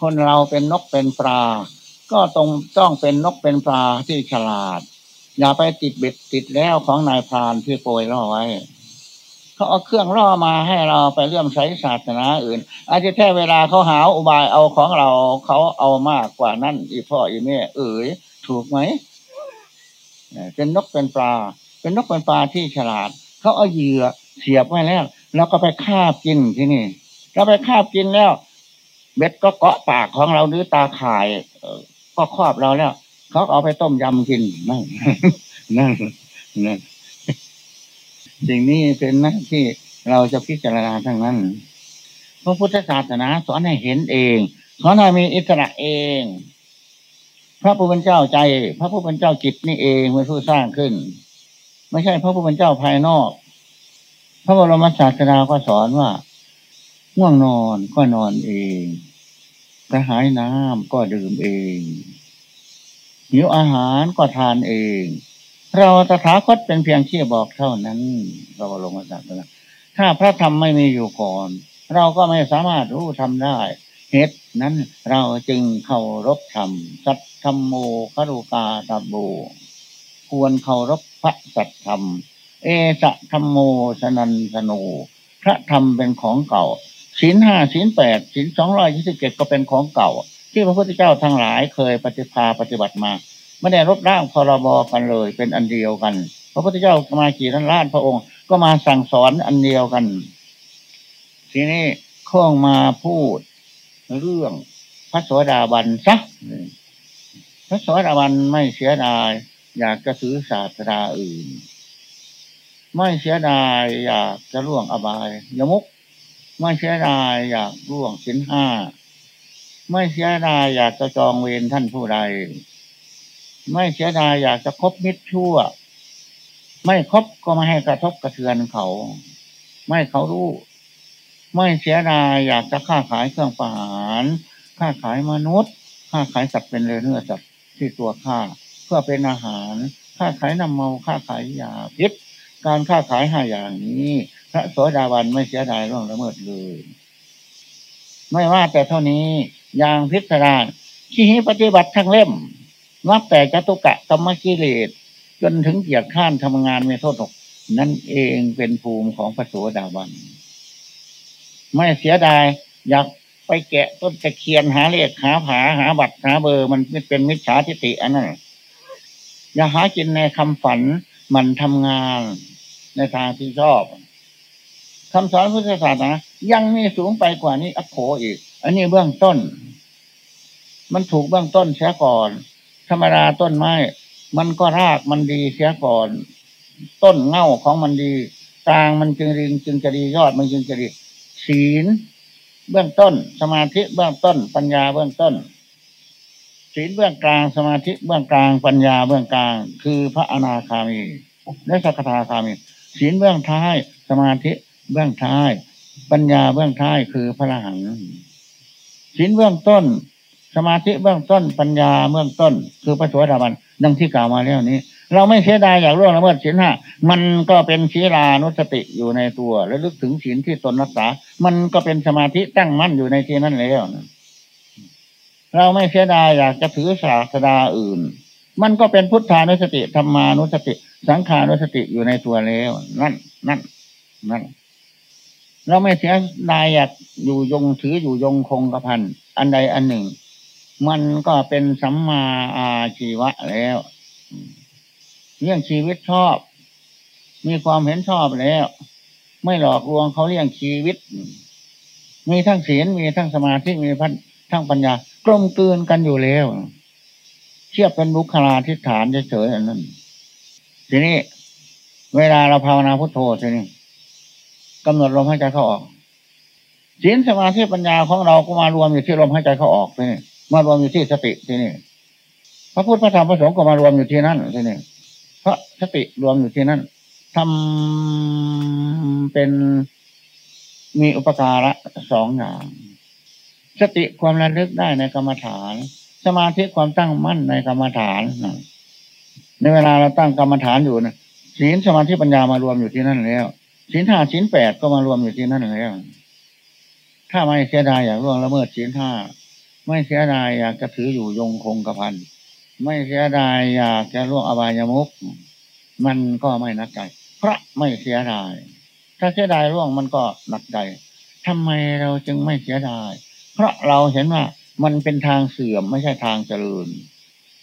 คนเราเป็นนกเป็นปลา ก็ต้องต้องเป็นนกเป็นปลาที่ฉลาด อย่าไปติดเบ็ดติดแล้วของนายพรานที่โปรยล่อไว้เขาเอาเครื่องล่อมาให้เราไปเรื่อมใช้ศาสนาอื่น อาจจะแค่เวลาเขาหาอุบายเอาของเราเขาเอามากกว่านั้นอีพ่ออีแม่เอ๋ยถูกไหมเป็นนกเป็นปลา เป็นนกเป็นปลาที่ฉลาด เขาเอาเหยื่อเสียบไว้แล้ว แล้วก็ไปคาบกินที่นี่เราไปคาบกินแล้ว เบ็ดก็เกาะปากของเราหรือตาข่ายก็ครอบเราแล้วเขาเอาไปต้มยำกินนั่นนั่นนั่นสิ่งนี้เป็นหน้าที่เราจะพิจารณาทั้งนั้นพระพุทธศาสนาสอนให้เห็นเองสอนให้มีอิสระเอง พระผู้เป็นเจ้าใจ พระผู้เป็นเจ้าจิตนี่เองเป็นผู้สร้างขึ้น ไม่ใช่พระผู้เป็นเจ้าภายนอก พระบรมศาสดาก็สอนว่า ง่วงนอนก็นอนเองกระหายน้ำก็ดื่มเองหิวอาหารก็ทานเอง เราตถาคตเป็นเพียงที่บอกเท่านั้น เราลงมาจากนั้นถ้าพระธรรมไม่มีอยู่ก่อน เราก็ไม่สามารถรู้ทำได้ เหตุนั้นเราจึงเคารพธรรม สัตธรรมโมคารุกาตาโบควรเคารพพระสัตธรรม เอสะธรรมโมสนันสโนพระธรรมเป็นของเก่า ศีลห้าศีลแปดศีลสองร้อยยี่สิบเจ็ดก็เป็นของเก่า ที่พระพุทธเจ้าทั้งหลายเคยปฏิภาปฏิบัติมาไม่ได้รบร่างพรบกันเลย เป็นอันเดียวกัน พระพุทธเจ้ามากี่ท่านล้านพระองค์ ก็มาสั่งสอนอันเดียวกัน ทีนี้ข้องมาพูดเรื่องพระสวสดาบันซะพระสวสดาบันไม่เสียดาย อยากจะซื้อศาสตราอื่น ไม่เสียดายอยากจะล่วงอบายยมุก ไม่เสียดายอยากล่วงสินห้า ไม่เสียดายอยากจะจองเวรท่านผู้ใด ไม่เสียดายอยากจะคบมิตรชั่ว ไม่คบก็ไม่ให้กระทบกระเทือนเขา ไม่เขารู้ ไม่เสียดายอยากจะค้าขายเครื่องประหารค้าขายมนุษย์ค้าขายสัตว์เป็นเนื้อสัตว์ที่ตัวฆ่าเพื่อเป็นอาหารค้าขายน้ำเมาค้าขายยาพิษการค้าขายห้าอย่างนี้ พระโสดาบันไม่เสียดายร่วงละเมิดเลย ไม่ว่าแต่เท่านี้อย่างพิสดารที่ปฏิบัติทั้งเล่มนับแต่จตุกะกรรมกิเลสจนถึงเกียรติข้านทำงานไม่โทษหกนั่นเองเป็นภูมิของพระโสดาบัน ไม่เสียดายอยากไปแกะต้นตะเคียนหาเลขหาผาหาบัตรหาเบอร์ มันเป็นมิจฉาทิฏฐิอันนั้นอย่าหากินในคำฝันมันทำงานในทางที่ชอบ คำสอนพุทธศาสนายังมีสูงไปกว่านี้อัโขอีก อันนี้เบื้องต้น มันถูกเบื้องต้นเสียก่อน ธรรมดาต้นไม้ มันก็รากมันดีเสียก่อน ต้นเง่าของมันดีกลางมันจึงริงจึงจะดียอดมันจึงจะดีศีลเบื้องต้น สมาธิเบื้องต้น ปัญญาเบื้องต้นศีลเบื้องกลางสมาธิเบื้องกลางปัญญาเบื้องกลาง คือพระอนาคามี และสักทาคามีศีลเบื้องท้ายสมาธิ เบื้องท้าย ปัญญาเบื้องท้ายคือพระหันศีลเบื้องต้น สมาธิเบื้องต้น ปัญญาเบื้องต้น คือพระสวสดาบันดังที่กล่าวมาแล้วนี้ เราไม่เสียดายอยากร่วงละเมิดศีลห้ามันก็เป็นศีลานุสติอยู่ในตัว และลึกถึงศีลที่ตนรักษา มันก็เป็นสมาธิตั้งมั่นอยู่ในที่นั้นแล้วเราไม่เสียดายอยากจะถือศาสดาอื่น มันก็เป็นพุทธานุสติธรรมานุสติ สังขานุสติอยู่ในตัวแล้ว นั่น นั่น นั่น เราไม่เสียดายอยากอยู่ยงถืออยู่ยงคงกระพันอันใดอันหนึ่ง มันก็เป็นสัมมาอาชีวะแล้วเรื่องชีวิตชอบ มีความเห็นชอบแล้ว ไม่หลอกลวงเขาเรื่องชีวิต มีทั้งศีลมีทั้งสมาธิมีพันทั้งปัญญากลมกลืนกันอยู่แล้วเทียบเป็นบุคลาธิฐานเฉยๆอันนั้นทีนี้ เวลาเราภาวนาพุทโธทีนี้ กำหนดลมหายใจเข้าออกศีลสมาธิปัญญาของเราก็มารวมอยู่ที่ลมหายใจเข้าออกนี่มารวมอยู่ที่สติที่นี่พระพุทธพระธรรมพระสงฆ์ก็มารวมอยู่ที่นั่นที่นี่พระสติรวมอยู่ที่นั่นทำเป็นมีอุปการะสองอย่างสติความระลึกได้ในกรรมฐาน สมาธิความตั้งมั่นในกรรมฐานในเวลาเราตั้งกรรมฐานอยู่นะศีลสมาธิปัญญามารวมอยู่ที่นั่นแล้ว ศีลห้าศีลแปดก็มารวมอยู่ที่นั่นแล้วถ้าไม่เสียดายอยางร่วงละเมิดศีลห้าไม่เสียดายอยากจะถืออยู่ยงคงกระพันไม่เสียดายอยากจะล่วงอบายมุกมันก็ไม่นักใจเพราะไม่เสียดาย ถ้าเสียดายล่วงมันก็หนักใจทำไมเราจึงไม่เสียดาย เพราะเราเห็นว่ามันเป็นทางเสื่อมไม่ใช่ทางเจริญ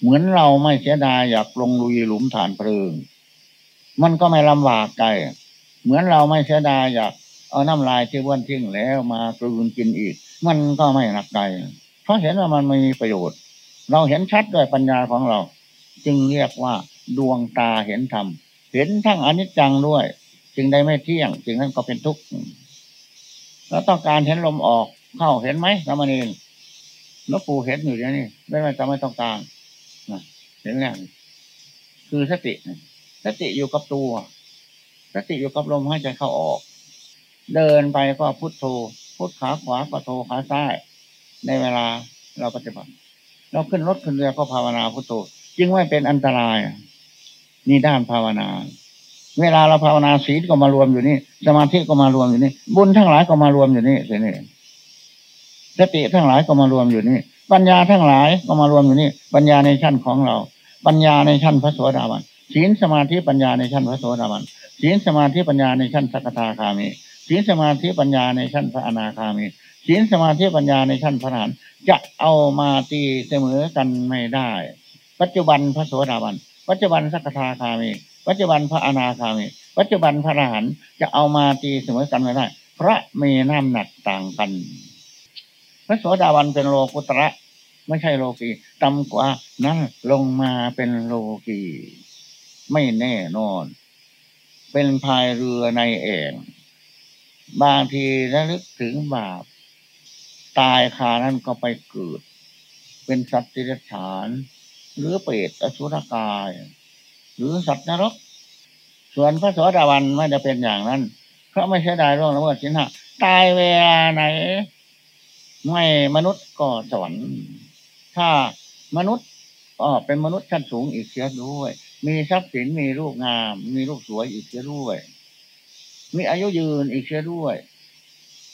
เหมือนเราไม่เสียดายอยากลงลุยหลุมฐานเพลิง มันก็ไม่ลำบากใจ เหมือนเราไม่เสียดายอยากเอาน้ำลายที่ว้วนทิ้งแล้วมากลืนกินอีก มันก็ไม่หนักใจเพราะเห็นว่ามันมีประโยชน์ เราเห็นชัดด้วยปัญญาของเรา จึงเรียกว่าดวงตาเห็นธรรมเห็นทั้งอนิจจังด้วยจึงได้ไม่เที่ยงจึงนั้นก็เป็นทุกข์แล้วต้องการเห็นลมออกเข้าเห็นไหมสมณีนกปูเห็นอยู่เดี๋ยวนี้ไม่ไม่จะไม่ต้องการเห็นแล้วคือสติ สติอยู่กับตัว สติอยู่กับลมหายใจเข้าออก เดินไปก็พุทโธพุทขาขวาก็โธขาซ้าย ในเวลาเราปฏิบัติ เราขึ้นรถขึ้นเรือก็ภาวนาพุทโธจึงไม่เป็นอันตรายนี่ด้านภาวนา เวลาเราภาวนาศีลก็มารวมอยู่นี่ สมาธิก็มารวมอยู่นี่ บุญทั้งหลายก็มารวมอยู่นี่เสียนี่สติทั้งหลายก็มารวมอยู่นี่ ปัญญาทั้งหลายก็มารวมอยู่นี่ ปัญญาในชั้นของเรา ปัญญาในชั้นพระโสดาบันศีลสมาธิปัญญาในชั้นพระโสดาบัน ศีลสมาธิปัญญาในชั้นสักทาคามีศีลสมาธิปัญญาในชั้นพระอนาคามีศีลสมาธิปัญญาในชั้นพระานจะเอามาตีเสมอกันไม่ได้ ปัจจุบันพระโสดาบัน ปัจจุบันสักทาคามี ปัจจุบันพระอนาคามี ปัจจุบันพระอรหันต์จะเอามาตีเสมอกันไม่ได้เพราะมีน้ำหนักต่างกัน พระโสดาบันเป็นโลกุตระไม่ใช่โลกีต่ำกว่านั้นลงมาเป็นโลกีไม่แน่นอน เป็นพายเรือในเองบางทีระลึกถึงบาป ตายคานั้นก็ไปเกิด เป็นสัตว์ที่ฉาน หรือเปรตอสุรกาย หรือสัตว์นรก ส่วนพระสวสดาวันไม่ได้เป็นอย่างนั้น เพราะไม่ใช่ได้ร่วงละเมิดสินห้าตายเวลาไหน ไม่มนุษย์ก็สวรรค์ถ้ามนุษย์ก็เป็นมนุษย์ชั้นสูงอีกเสียด้วย มีทรัพย์สินมีรูปงาม มีรูปสวยอีกเสียด้วย มีอายุยืนอีกเสียด้วย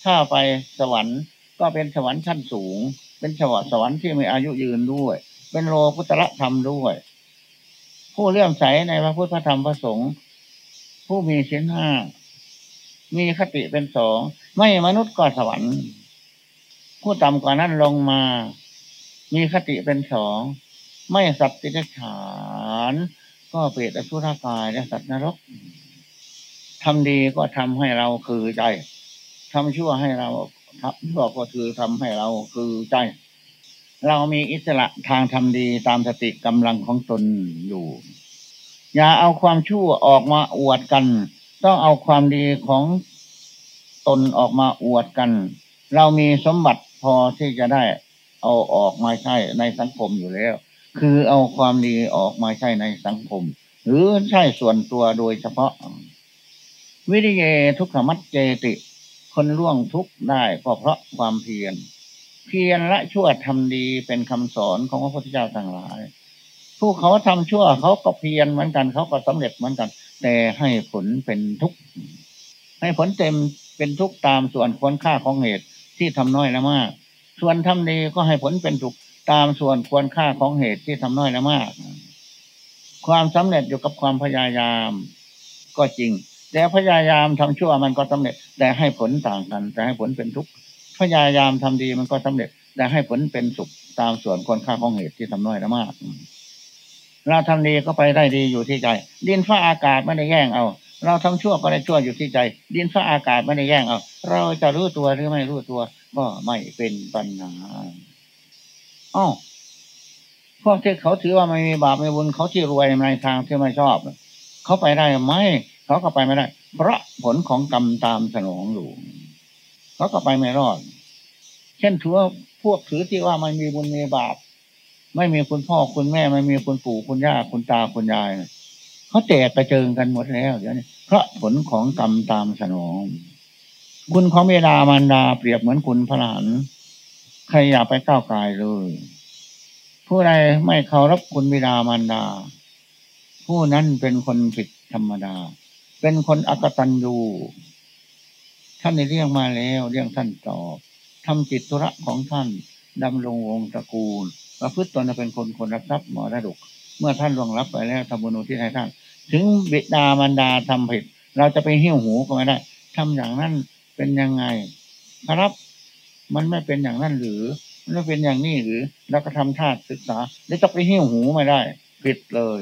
ถ้าไปสวรรค์ก็เป็นสวรรค์ชั้นสูง เป็นสวรรค์สวรรค์ที่มีอายุยืนด้วย เป็นโลกุตระธรรมด้วย ผู้เลื่อมใสในพระพุทธธรรมพระสงฆ์ผู้มีเส้นห้ามีคติเป็นสอง ไม่มนุษย์ก็สวรรค์ผู้ต่ำกว่านั้นลงมา มีคติเป็นสอง ไม่สัตติฉาน ก็เปรตอสุรกายและสัตว์นรกทำดีก็ทำให้เราคือใจทำชั่วให้เราทำชั่วก็คือทำให้เราคือใจ เรามีอิสระทางทำดีตามสติกำลังของตนอยู่ อย่าเอาความชั่วออกมาอวดกัน ต้องเอาความดีของตนออกมาอวดกัน เรามีสมบัติพอที่จะได้เอาออกมาใช้ในสังคมอยู่แล้ว คือเอาความดีออกมาใช้ในสังคม หรือใช้ส่วนตัวโดยเฉพาะ วิริเยทุกขมัดเจติ คนล่วงทุกได้ก็เพราะความเพียร เพียรละชั่วทำดีเป็นคำสอนของพระพุทธเจ้าต่างหลาย ผู้เขาทำชั่วเขาก็เพียรเหมือนกันเขาก็สำเร็จเหมือนกัน แต่ให้ผลเป็นทุกข์ให้ผลเต็มเป็นทุกข์ตามส่วนควรค่าของเหตุที่ทำน้อยและมาก ส่วนทำดีก็ให้ผลเป็นทุกข์ ตามส่วนควรค่าของเหตุที่ทำน้อยและมาก ความสำเร็จอยู่กับความพยายาม ก็จริง แต่พยายามทำชั่วมันก็สำเร็จ แต่ให้ผลต่างกัน แต่ให้ผลเป็นทุกข์พยายามทำดีมันก็สำเร็จ แต่ให้ผลเป็นสุขตามส่วนควรค่าของเหตุที่ทำน้อยและมากเราทำดีก็ไปได้ดีอยู่ที่ใจ ดินฟ้าอากาศไม่ได้แย่งเอา เราทำชั่วก็ได้ชั่วอยู่ที่ใจ ดินฟ้าอากาศไม่ได้แย่งเอา เราจะรู้ตัวหรือไม่รู้ตัว ก็ไม่เป็นปัญหา อ้าวพวกที่เขาถือว่าไม่มีบาปไม่บุญเขาที่รวยในทางที่ไม่ชอบ เขาไปได้ไหมเขาก็ไปไม่ได้ เพราะผลของกรรมตามสนองอยู่เขาก็ไปไม่รอด เช่นถือพวกถือที่ว่าไม่มีบุญมีบาป ไม่มีคุณพ่อคุณแม่ ไม่มีคุณปู่คุณย่าคุณตาคุณยายเขาแตกกระเจิงกันหมดแล้วเดี๋ยวนี้เพราะผลของกรรมตามสนอง คุณของเมดามารดาเปรียบเหมือนคุณพระหลาน ใครอย่าไปก้าวไกลเลย ผู้ใดไม่เคารพคุณบิดามารดา ผู้นั้นเป็นคนผิดธรรมดา เป็นคนอกตันยูท่านได้เรียกมาแล้วเรียกท่านตอบทำจิตธุระของท่านดำรงวงตระกูลประพฤติตนเป็นคนคนรับทรัพย์มรดก เมื่อท่านล่วงรับไปแล้วทำบุญที่ให้ท่าน ถึงบิดามารดาทำผิด เราจะไปหิ้วหูก็ไม่ได้ทำอย่างนั้นเป็นยังไงครับ มันไม่เป็นอย่างนั้นหรือ มันไม่เป็นอย่างนี้หรือเราก็ทำท่าศึกษาแล้วจะไปหิ้วหูไม่ได้ผิดเลย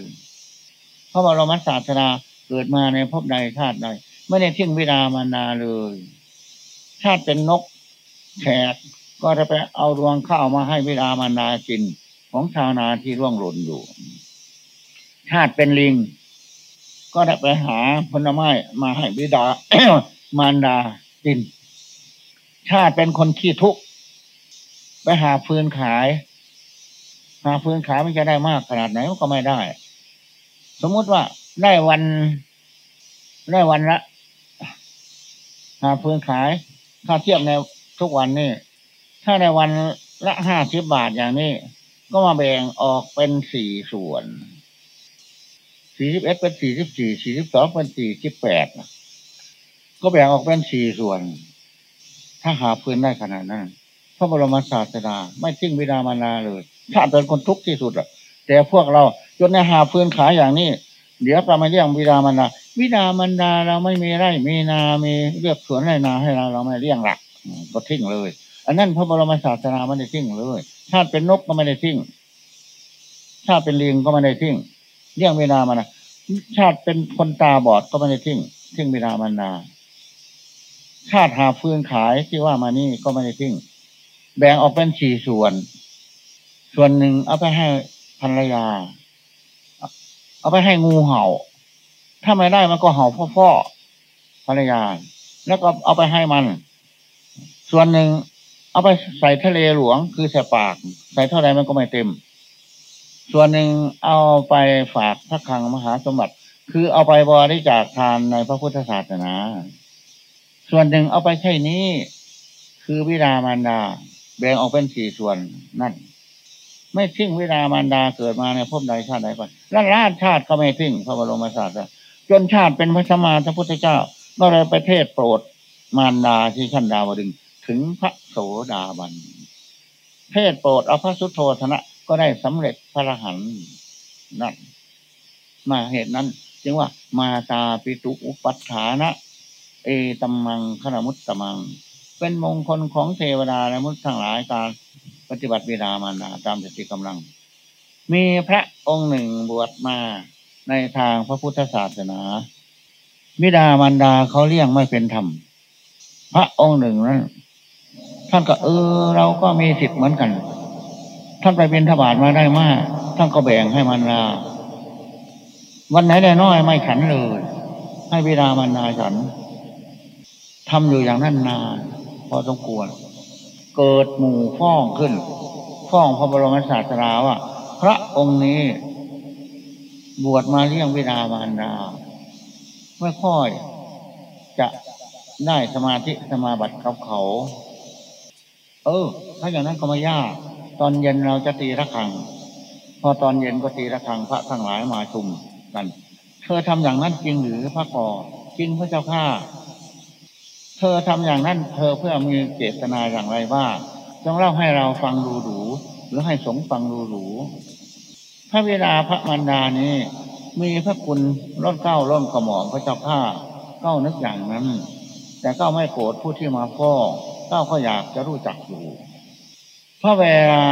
เพราะว่าเรามัศาสนาเกิดมาในภพใดชาติใดไม่ได้ทิ้งวิดามารดาเลยชาติเป็นนกแขกก็จะไปเอารวงข้าวมาให้วิดามารดากินของชาวนาที่ร่วงหล่นอยู่ชาติเป็นลิง ก็ได้ไปหาผลไม้มาให้วิดามารดากิน ชาติเป็นคนขี้ทุกข์ไปหาฟืนขาย หาฟืนขายมันจะได้มากขนาดไหนก็ไม่ได้ สมมุติว่าได้วันได้วันละหาฟืนขายถ้าเทียบในทุกวันนี่ถ้าในวันละห้าสิบบาทอย่างนี้ ก็มาแบ่งออกเป็นสี่ส่วนสี่สิบเอ็ดเป็นสี่สิบสี่สี่สิบสองเป็นสี่สิบแปดก็แบ่งออกเป็นสี่ส่วน ถ้าหาพื้นได้ขนาดนั้นพระบรมศาสดา ไม่ทิ้งวิดามานาเลยถ้าเป็นคนทุกข์ที่สุดอะแต่พวกเราจนในหาพื้นขายอย่างนี้เดี๋ยวเรามาเรียกวิดามันดาวิดามันดาเราไม่มีไร่มีนามีเลือกสวนไรนาให้เราเราไม่เลี้ยงหลักก็ทิ้งเลย อันนั้นพระบรมศาสนาไม่ได้ทิ้งเลยชาติเป็นนกก็ไม่ได้ทิ้งชาติเป็นลิงก็ไม่ได้ทิ้งเลี้ยงเวลามันนะชาติเป็นคนตาบอดก็ไม่ได้ทิ้งทิ้งเวลามันนา ชาติหาฟืนขายที่ว่ามานี่ก็ไม่ได้ทิ้งแบ่งออกเป็นสี่ส่วน ส่วนหนึ่งเอาไปให้ภรรยา เอาไปให้งูเห่า ถ้าไม่ได้มันก็เห่าพ่อๆภรรยา แล้วก็เอาไปให้มัน ส่วนหนึ่งเอาไปใส่ทะเลหลวงคือใส่ปาก ใส่เท่าไรมันก็ไม่เต็ม ส่วนหนึ่งเอาไปฝากพระคลังมหาสมบัติ คือเอาไปบริจาคทานในพระพุทธศาสนา ส่วนหนึ่งเอาไปใช่นี้ คือวิดามารดา แบ่งออกเป็นสี่ส่วนนั่น ไม่ทิ้งวิดามารดาเกิดมาในภพใดชาติใดไปล้านล้านชาติก็ไม่ทิ้งพระบรมศาสดาจนชาติเป็นพระสมมาพระพุทธเจ้าก็เลยประเทศโปรดมารดาที่ชั้นดาวดึง ถึงพระโสดาบันเทศโปรดเอาพระสุโธธนะก็ได้สำเร็จพระรหันนั่นมาเหตุนั้น จึงว่ามาตาปิตุอุปัฏฐานะ เอตัมมังขนมุตตมัง เป็นมงคลของเทวดาและมุตทั้งหลายการปฏิบัติเวลามานาตามสติกำลัง มีพระองค์หนึ่งบวชมาในทางพระพุทธศาสนามิดามันดาเขาเลี้ยงไม่เป็นธรรม พระองค์หนึ่งนั้นท่านก็เออ เราก็มีสิทธิ์เหมือนกัน ท่านไปเป็นทบาทมาได้มาก ท่านก็แบ่งให้มันนาวันไหนได้น้อยไม่ขันเลย ให้เวลามันนาฉัน ทำอยู่อย่างนั้นนาน พอสมควร เกิดหมู่ฟ้องขึ้น ฟ้องพระบรมศาสดาว่า พระองค์นี้ บวชมาเลี้ยงเวลามารดาไม่ค่อยจะได้สมาธิสมาบัติกับเขา เออ ถ้าอย่างนั้นก็ไม่ยาก ตอนเย็นเราจะตีระฆัง พอตอนเย็นก็ตีระฆังพระทั้งหลายมาชุมกัน เธอทำอย่างนั้นจริงหรือพระกอจริงพระเจ้าข้า เธอทำอย่างนั้น เธอเพื่อมีเจตนาอย่างไรบ้างจงเล่าให้เราฟังดูดูหรือให้สงฟังดูดูพระเวลาพระมารดานี้ มีพระคุณร่นเก้าร่นกระหม่อมพระเจ้าข้าเก้านึกอย่างนั้น แต่เก้าไม่โกรธผู้ที่มาฟ้องเก้าก็อยากจะรู้จักอยู่พราะเวลา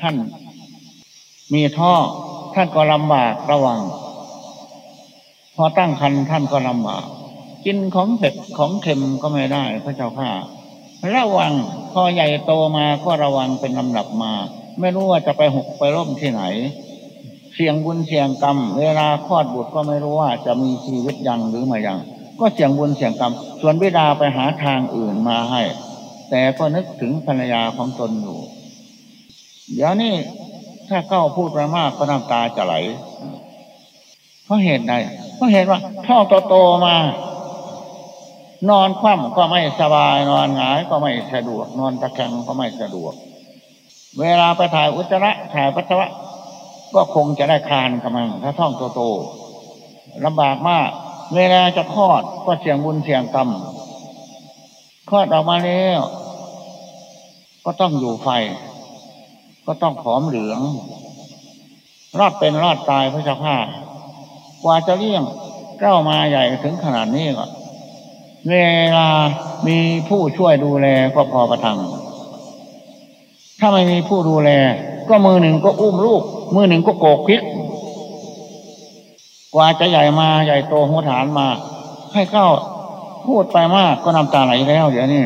ท่านมีท่อท่านก็ลำบากระวัง พอตั้งคันท่านก็ลำบาก กินของเผ็ดของเค็มก็ไม่ได้พระเจ้าข้าระวังพอใหญ่โตมาก็ระวังเป็นลำดับมา ไม่รู้ว่าจะไปหกไปร่มที่ไหน เสี่ยงบุญเสี่ยงกรรม เวลาคลอดบุตรก็ไม่รู้ว่าจะมีชีวิตยังหรือไม่ยัง ก็เสี่ยงบุญเสี่ยงกรรม ส่วนบิดาไปหาทางอื่นมาให้ แต่ก็นึกถึงภรรยาของตนอยู่ เดี๋ยวนี้ถ้าเก้าพูดไปมากก็น้ำตาจะไหล เพราะเหตุใดเพราะเหตุว่าท่อโตๆมา นอนคว่ำก็ไม่สบาย นอนหงายก็ไม่สะดวก นอนตะแคงก็ไม่สะดวก เวลาไปถ่ายอุจจาระถ่ายปัสสาวะ ก็คงจะได้คานกำลังถ้าท่องโตๆลำบากมาก เวลาจะคลอดก็เสี่ยงบุญเสี่ยงกรรมคลอดออกมาแล้วก็ต้องอยู่ไฟ ก็ต้องผอมเหลืองรอดเป็นรอดตายพระเจ้าข้ากว่าจะเลี้ยงเก้ามาใหญ่ถึงขนาดนี้ก็ เวลามีผู้ช่วยดูแลก็พอประทัง ถ้าไม่มีผู้ดูแล ก็มือหนึ่งก็อุ้มลูก มือหนึ่งก็โกกพริก กว่าจะใหญ่มาใหญ่โตหัวฐานมา ให้เข้าพูดไปมากก็น้ำตาไหลแล้วเดี๋ยวนี้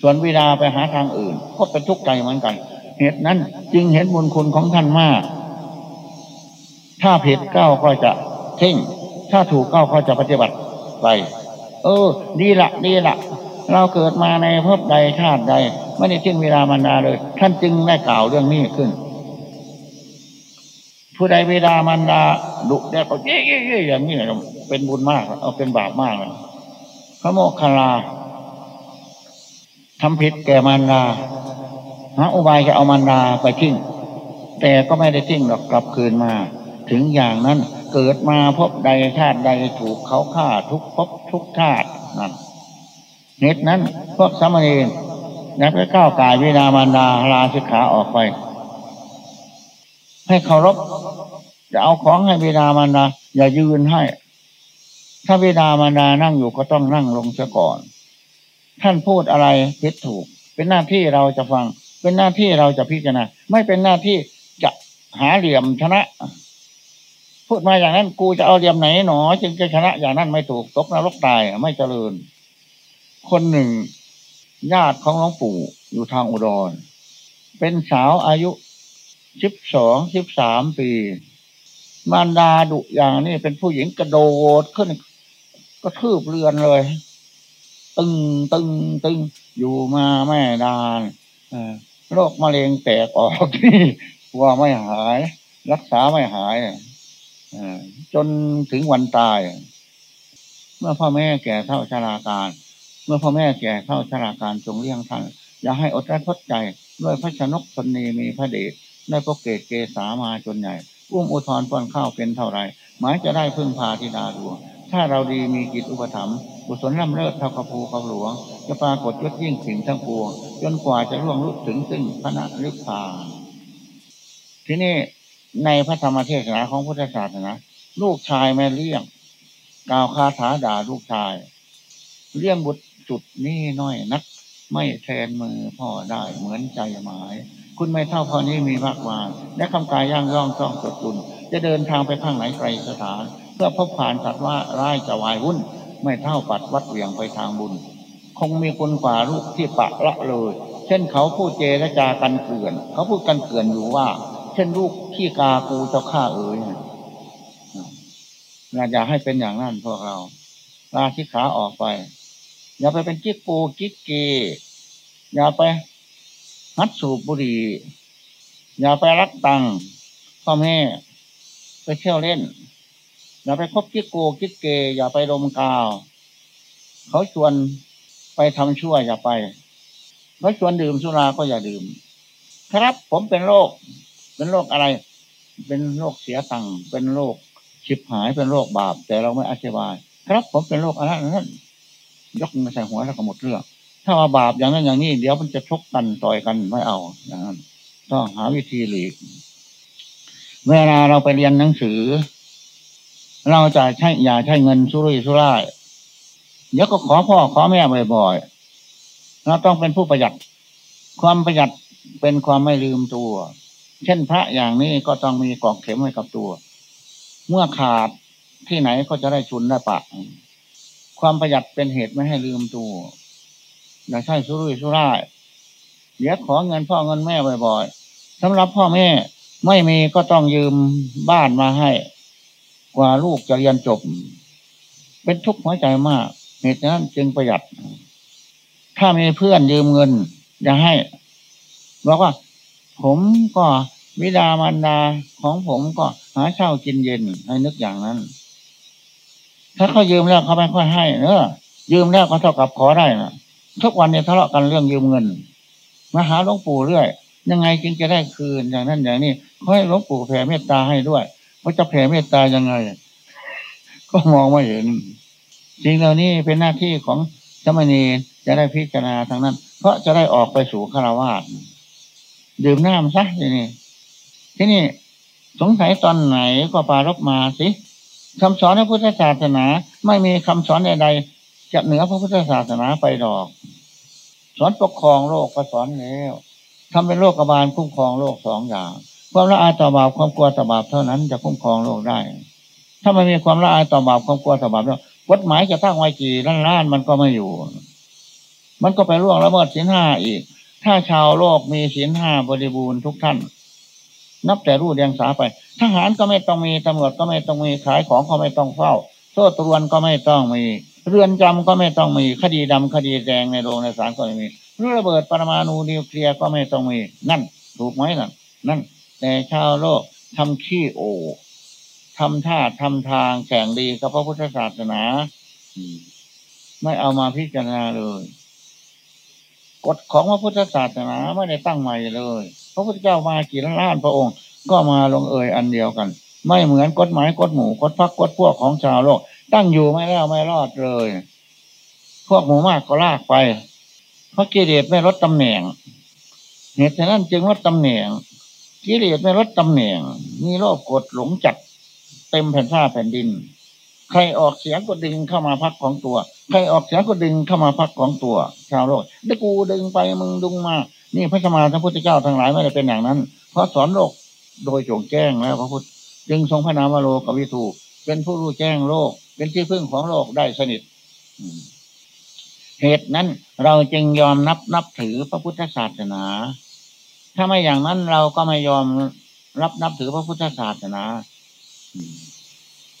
ส่วนวิดาไปหาทางอื่นก็เป็นทุกข์ใจเหมือนกัน เหตุนั้นจึงเห็นบุญคุณของท่านมาก ถ้าผิดเก้าก็จะเท่ง ถ้าถูกเก้าก็จะปฏิบัติไปเออ ดีละดีละเราเกิดมาในภพใดชาติใดไม่ได้ทิ้งเวลามันดาเลย ท่านจึงได้กล่าวเรื่องนี้ขึ้น ผู้ใดเวลามันดาดุได้ก็เย้เย้อย่างนี้เป็นบุญมาก เอาเป็นบาปมากเลยพระโมคคัลลาทำผิดแก่มารดาหาอุบายจะเอามารดาไปทิ้งแต่ก็ไม่ได้ทิ้งหรอกกลับคืนมา ถึงอย่างนั้น เกิดมาพบใดชาติใดถูกเขาฆ่าทุกพบทุกชาตินั่นเหตุนั้นพวกสามเณรนักไปก้าวกายวินามารดาลาสิกขาออกไป ให้เคารพจะเอาของให้วินามารดาอย่ายืนให้ ถ้าวินามารดานั่งอยู่ก็ต้องนั่งลงเสียก่อน ท่านพูดอะไรผิดถูก เป็นหน้าที่เราจะฟัง เป็นหน้าที่เราจะพิจารณาไม่เป็นหน้าที่จะหาเหลี่ยมชนะ พูดมาอย่างนั้นกูจะเอาเหลี่ยมไหนหนอ จึงจะชนะอย่างนั้นไม่ถูกตกนรกตายไม่เจริญ คนหนึ่ง ญาติของหลวงปู่อยู่ทางอุดร เป็นสาวอายุสิบสองสิบสามปี มารดาดุอย่างนี้เป็นผู้หญิงกระโดดขึ้นก็ทืบเรือนเลย ตึงตึงตึงอยู่มาแม่ดานโรคมะเร็งแตกออกที่ว่าไม่หาย รักษาไม่หาย จนถึงวันตาย เมื่อพ่อแม่แก่เท่าชราการ เมื่อพ่อแม่แก่เท่าชราการจงเลี้ยงท่าน อย่าให้อดรัดทดใจ ด้วยพระชนกตนนีมีพระเดชได้พบเกศเกษามาจนใหญ่อุ้มอุทธรป้อนข้าวเป็นเท่าไรหมายจะได้พึ่งพาธิดาดวงถ้าเราดีมีกิจอุปถัมภ์บุศลล่ำเลิศเท่ากับภูเขาหลวง จะปรากฏยศยิ่งสิ่งทั้งปวง จนกว่าจะล่วงลุถึงซึ่งพระนิพพานที่นี้ ในพระธรรมเทศนาของพุทธศาสนาลูกชายแม่เลี้ยงกล่าวคาถาด่าลูกชาย เลี้ยงบุตรจุดนี่น้อยนัก ไม่แทนมือพ่อได้เหมือนใจหมาย คุณไม่เท่าพ่อนี้มีมากวานและคำกายย่างย่องต้องสดตุนจะเดินทางไปข้างไหนไกลสถาน เพื่อพบผ่านสัตว์ว่าร้ายจะวายวุ่น ไม่เท่าปัดวัดเหวี่ยงไปทางบุญ คงมีคนกว่าลูกที่ปะละเลย เช่นเขาพูดเจรจากันเกลื่อน เขาพูดกันเกลื่อนอยู่ว่า เช่นลูกขี้กากูเจ้าข้าเอ๋ยนะอย่าให้เป็นอย่างนั้นพวกเราลาทิขาออกไป อย่าไปเป็นกิ๊กปูกิ๊กเกอย่าไปฮัดสูบบุหรี่อย่าไปรักตังพ่อแม่ไปเที่ยวเล่น อย่าไปคบกิ๊กโกกิ๊กเกอย่าไปดมกาว เขาชวนไปทำชั่วอย่าไปเขาชวนดื่มสุราก็อย่าดื่ม ครับผมเป็นโรค เป็นโรคอะไร เป็นโรคเสียตังค์เป็นโรคชิบหายเป็นโรคบาป แต่เราไม่อธิบาย ครับผมเป็นโรคอะไรนั้นยกมาใส่หัวแล้วก็หมดเรื่องถ้าว่าบาปอย่างนั้นอย่างนี้ เดี๋ยวมันจะชกกันต่อยกันไม่เอาอย่างนั้นต้องหาวิธีหลีก เวลาเราไปเรียนหนังสือ เราจะใช้อย่าใช้เงินสุรุ่ยสุร่ายเดี๋ยวก็ขอพ่อขอแม่บ่อยๆเราต้องเป็นผู้ประหยัด ความประหยัดเป็นความไม่ลืมตัว เช่นพระอย่างนี้ก็ต้องมีกอกเข็มไว้กับตัว เมื่อขาดที่ไหนก็จะได้ชุนได้ปะ ความประหยัดเป็นเหตุไม่ให้ลืมตัวอย่าใช้สุรุ่ยสุร่ายเดี๋ยวขอเงินพ่อเงินแม่บ่อยๆสำหรับพ่อแม่ไม่มีก็ต้องยืมบ้านมาให้ กว่าลูกจะเรียนจบ เป็นทุกข์หัวใจมาก เหตุนั้นจึงประหยัด ถ้ามีเพื่อนยืมเงินจะให้บอกว่า ผมก็วิดามารดาของผมก็หาเช่ากินเย็นให้นึกอย่างนั้น ถ้าเขายืมแล้วเขาไม่ค่อยให้เนอะยืมแล้วก็เท่ากับขอได้นะทุกวันเนี้ทะเลาะกันเรื่องยืมเงินมาหาหลวงปู่เรื่อยยังไงจึงจะได้คืนอย่างนั้นอย่างนี้ขอให้หลวงปู่แผ่เมตตาให้ด้วยว่าจะแผ่เมตตายังไง ก็มองไม่เห็นสิ่งเหล่านี้เป็นหน้าที่ของสมณีจะได้พิจารณาทั้งนั้น เพราะจะได้ออกไปสู่ฆราวาส ดื่มน้ำซะทีนี่ที่นี่สงสัยตอนไหนก็ปารบมาสิคำสอนในพุทธศาสนา ไม่มีคำสอนใดๆจะเหนือพระพุทธศาสนาไปดอก สอนปกครองโลกก็สอนแล้วทำเป็นโลกบาลคุ้มครองโลกสองอย่าง ความละอายต่อบาปความกลัวต่อบาปเท่านั้นจะคุ้มครองโลกได้ ถ้าไม่มีความละอายต่อบาปความกลัวต่อบาปแล้วกฎหมายจะตั้งไว้กี่ล้านล้านมันก็ไม่อยู่ มันก็ไปล่วงละเมิดศีลห้าอีก ถ้าชาวโลกมีศีลห้าบริบูรณ์ทุกท่าน นับแต่รู้เดียงสาไป ทหารก็ไม่ต้องมีตำรวจก็ไม่ต้องมีขายของก็ไม่ต้องเฝ้าโซ่ตรวนก็ไม่ต้องมี เรือนจำก็ไม่ต้องมีคดีดำคดีแดงในโรงในศาลก็ไม่มีรู้ระเบิดปรมาณูนิวเคลียร์ก็ไม่ต้องมี นั่น ถูกไหมนั่นนั่น แต่ชาวโลกทำขี้โอทำท่าทำทางแข่งดีกับพระพุทธศาสนาไม่เอามาพิจารณาเลย กฎของพระพุทธศาสนาไม่ได้ตั้งใหม่เลย พระพุทธเจ้ามากี่ล้านพระองค์ ก็มาลงเอยอันเดียวกัน ไม่เหมือนกฎหมายกฎหมู่กฎพักกฎพวกของชาวโลก ตั้งอยู่ไม่แล้วไม่รอดเลย พวกหมู่มากก็ลากไปเพราะกิเลสไม่ลดตำแหน่ง เหตุฉะนั้นจึงลดตำแหน่ง กิเลสไม่ลดตำแหน่ง มีโลภกดหลงจัด เต็มแผ่นผ้าแผ่นดิน ใครออกเสียงก็ดึงเข้ามาพักของตัว ใครออกเสียงก็ดึงเข้ามาพักของตัวชาวโลกได้กูดึงไปมึงดึงมา นี่พระสมมาสัมพุทธเจ้าทั้งหลายไม่ได้เป็นอย่างนั้น เพราะสอนโลกโดยโจงแจ้งแล้วพระพุทธจึงทรงพระนามวโลกวิทูเป็นผู้รู้แจ้งโลก เป็นที่พึ่งของโลกได้สนิทเหตุนั้นเราจึงยอมนับนับถือพระพุทธศาสนา ถ้าไม่อย่างนั้นเราก็ไม่ยอมรับนับถือพระพุทธศาสนา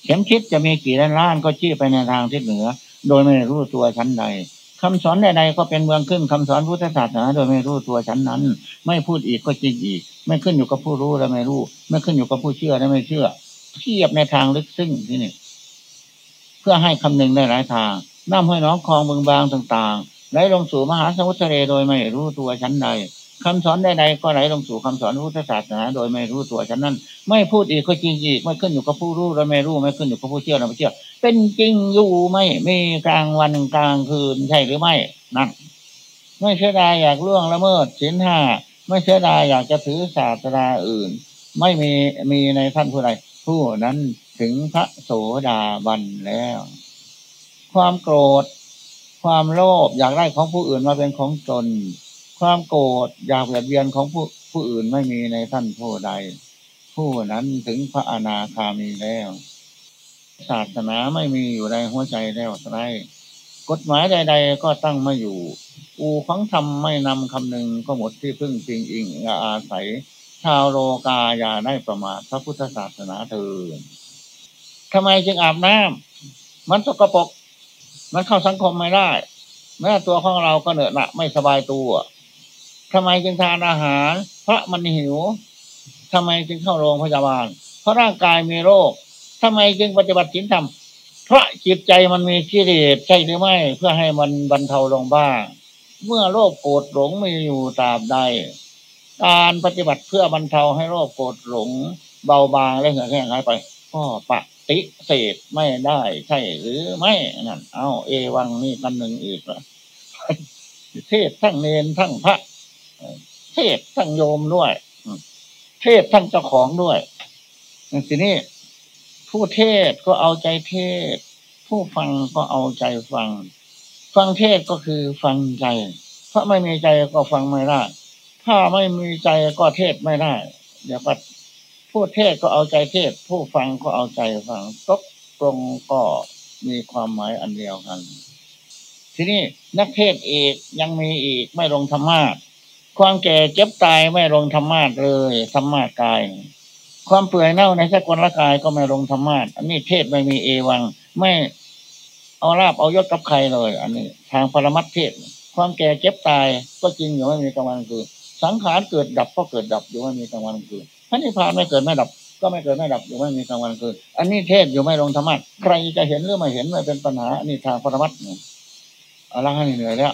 เข็มคิดจะมีกี่ล้านล้านก็ชี้ไปในทางทิศเหนือ โดยไม่รู้ตัวชั้นใดคำสอนใดๆก็เป็นเมืองขึ้นคำสอนพุทธศาสนาโดยไม่รู้ตัวชั้นนั้น ไม่พูดอีกก็จริงอีก ไม่ขึ้นอยู่กับผู้รู้และไม่รู้ ไม่ขึ้นอยู่กับผู้เชื่อและไม่เชื่อ เทียบในทางลึกซึ้งที่นี่ เพื่อให้คำนึงได้หลายทางน้ำห้อยน้องคลองเบืองบางต่างๆไหลลงสู่มหาสมุทรทะเลโดยไม่รู้ตัวชั้นใด คำสอนใดๆก็ไหลลงสู่คำสอนพุทธศาสนาโดยไม่รู้ตัวชั้นนั้น ไม่พูดอีกก็จริงอีกไม่ขึ้นอยู่กับผู้รู้และไม่รู้ไม่ขึ้นอยู่กับผู้เชื่อและไม่เชื่อเป็นจริงอยู่ไม่มีกลางวันกลางคืนใช่หรือไม่นั่นไม่เสียดายอยากล่วงละเมิดศีลห้าไม่เสียดายอยากจะถือศาสนาอื่น ไม่มีมีในท่านผู้ใดผู้นั้นถึงพระโสดาบันแล้ว ความโกรธ ความโลภอยากได้ของผู้อื่นมาเป็นของตน ความโกรธอยากเบียดเบียนของผู้ผู้อื่นไม่มีในท่านผู้ใด ผู้นั้นถึงพระอนาคามีแล้ว ศาสนาไม่มีอยู่ในหัวใจแล้วไรกฎหมายใด ๆ ก็ตั้งไม่อยู่ อูของธรรมไม่นำคำหนึ่งก็หมดที่พึ่งจริงอิงอาศัย ชาวโลกาอย่าได้ประมาทพระพุทธศาสนาเถิดทำไมจึงอาบน้ำมันสกปรกมันเข้าสังคมไม่ได้ แม้ตัวของเราก็เหนื่อยหนักไม่สบายตัว ทำไมจึงทานอาหาร เพราะมันหิวทำไมจึงเข้าโรงพยาบาล เพราะร่างกายมีโรคทำไมจึงปฏิบัติศีลธรรมเพราะจิตใจมันมีกิเลสใช่หรือไม่ เพื่อให้มันบรรเทาลงบ้าง เมื่อโรคโกรธหลงมีอยู่ตราบใด การปฏิบัติเพื่อบรรเทาให้โรคโกรธหลง เบาบางและเหือแห้งหายไปก็ปะติเศษไม่ได้ใช่หรือไม่นั่นเอาเอวังนี่กันหนึ่งอีกละเทศทั้งเนนทั้งพระ เทศทั้งโยมด้วยเทศทั้งเจ้าของด้วยทีนี้ผู้เทศก็เอาใจเทศ ผู้ฟังก็เอาใจฟัง ฟังเทศก็คือฟังใจเพราะไม่มีใจก็ฟังไม่ได้ ถ้าไม่มีใจก็เทศไม่ได้ เดี๋ยวก็ผู้เทศก็เอาใจเทศ ผู้ฟังก็เอาใจฟังตกตรงก็มีความหมายอันเดียวกัน ทีนี้นักเทศเอกยังมีอีกไม่ลงธรรมะ ความแก่เจ็บตายไม่ลงธรรมะเลยธรรมะกาย ความเปื่อยเน่าในสกุลกายก็ไม่ลงธรรมะอันนี้เทศไม่มีเอวัง ไม่เอาลาบเอายศกับใครเลย อันนี้ ทางปรมัตเทศ ความแก่เจ็บตายก็จริงอยู่ไม่มีกลางวันคือ สังขารเกิดดับก็เกิดดับอยู่ไม่มีกลางวันคือพระนิพพานไม่เกิดไม่ดับ ก็ไม่เกิดไม่ดับอยู่ไม่มีกลางวันคืนอันนี้เทศอยู่ไม่ลงธรรมะใครจะเห็นหรือไม่เห็นไม่เป็นปัญหาอันนี้ทางปรมัตเนี่ยเอาละให้เหนื่อยแล้ว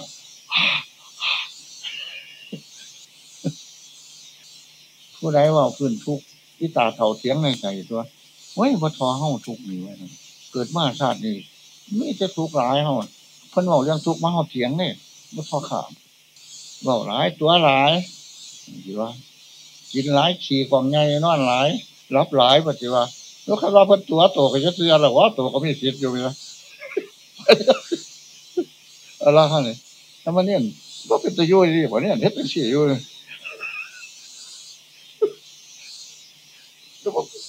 ผู้ใดว่าขึ้นทุกที่ตาเถาเสียงในใจตัวเว้ยพอทอเฮาทุกนี่ไว้เกิดมาชาตินี้ไม่จะทุกหลายเฮาเพิ่นบอกเรื่องทุกมาเฮาเสียงเนี่ยไม่พอขาดเบาหลายตัวหลายดีว่ากินหลายขี่กองไงนอนหลายรับหลายปฏิว่าแล้วคำว่าเพิ่นตัวโตก็จะเสือหรอวะตัวก็มีสิทธิ์อยู่ไหมอะไรฮะเนี่ยทำไมเนี่ยก็เป็นตัวยุ่ยดีกว่าเนี่ยเฮ็ดเป็นสี่ยุ่ย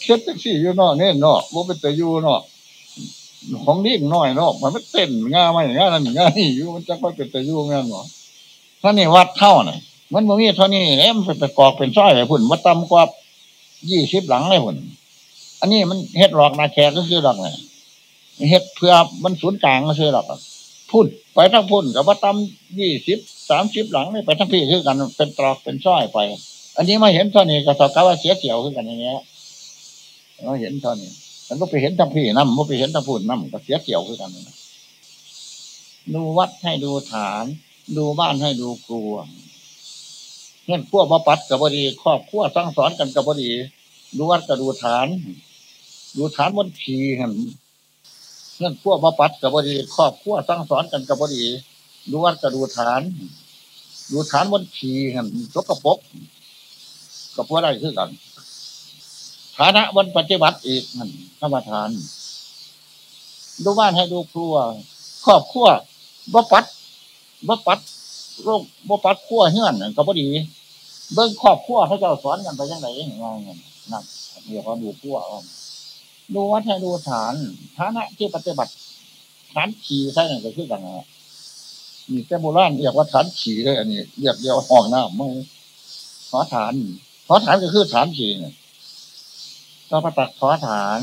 เฮ็ดเป็นสี่ยุ่นาะเนี่ยเนาะว่เป็นตัวยุ่นาะของนิ่งน้อยนาะมันไม่เต้นง่ายไม่ง่ายนั่นง่ายนี่อยู่มันจะค่อยเป็นตัวยุ่ยง่ายเนาะถ้านี่วัดเท่าน่ะมันบ่มีเท่านี้เนี่ยมันเป็นกอกเป็นซ้อยไปพุ่นมาตำกว่ายี่สิบหลังเลยพุ่นอันนี้มันเฮ็ดหลอกนาแขกก็คือหลอกไงเฮ็ดเพื่อมันศูนย์กลางก็คือหลอกพุ่นไปทั้งพุ่นกับว่าตำยี่สิบสามสิบหลังนี่ไปทั้งพี่คือกันเป็นตรอกเป็นซ้อยไป อันนี้มาเห็นเท่านี้ก็สอกว่าเสียเกี่ยวคือกันอย่างเงี้ย เราเห็นเท่านี้มันก็ไปเห็นทั้งพี่น้ำมันไปเห็นทั้งพุ่นน้ำก็เสียเกี่ยวคือกันดูวัดให้ดูฐาน ดูบ้านให้ดูครัวเงื่อนขั้วมาปัดกับบดีครอบขั้วสร้างสอนกันกับบดี ดูวัดกับดูฐาน ดูฐานบนผีหันเงื่อนขั้วมาปัดกับบดีครอบขั้วสร้างสอนกันกับบดี ดูวัดกับดูฐาน ดูฐานบนผีหันสกปรกกับพวกได้คือกัน ฐานะบนปฏิบัติอีกหันธรรมทาน ดูบ้านให้ดูครัว ครอบขั้วบ่ปัดบ่ปัดโรคบ่ปัดขั้วเฮือนก็บ่ดี เบิ่งครอบครัวเขาเจ้าสอนกันไปยังไงยังไงนั่นเดี๋ยวเขาดูขั้วดูวัดให้ดูฐาน ฐานะที่ปฏิบัติฐานขี่ใช่ไหมก็คือกันนะมีแต่โบราณเรียกว่าฐานขี่เลยอันนี้เรียกเดียวห้องน้ำไมือขอฐานขอฐานก็คือฐานขี่เนี่ย ก็ประตักขอฐาน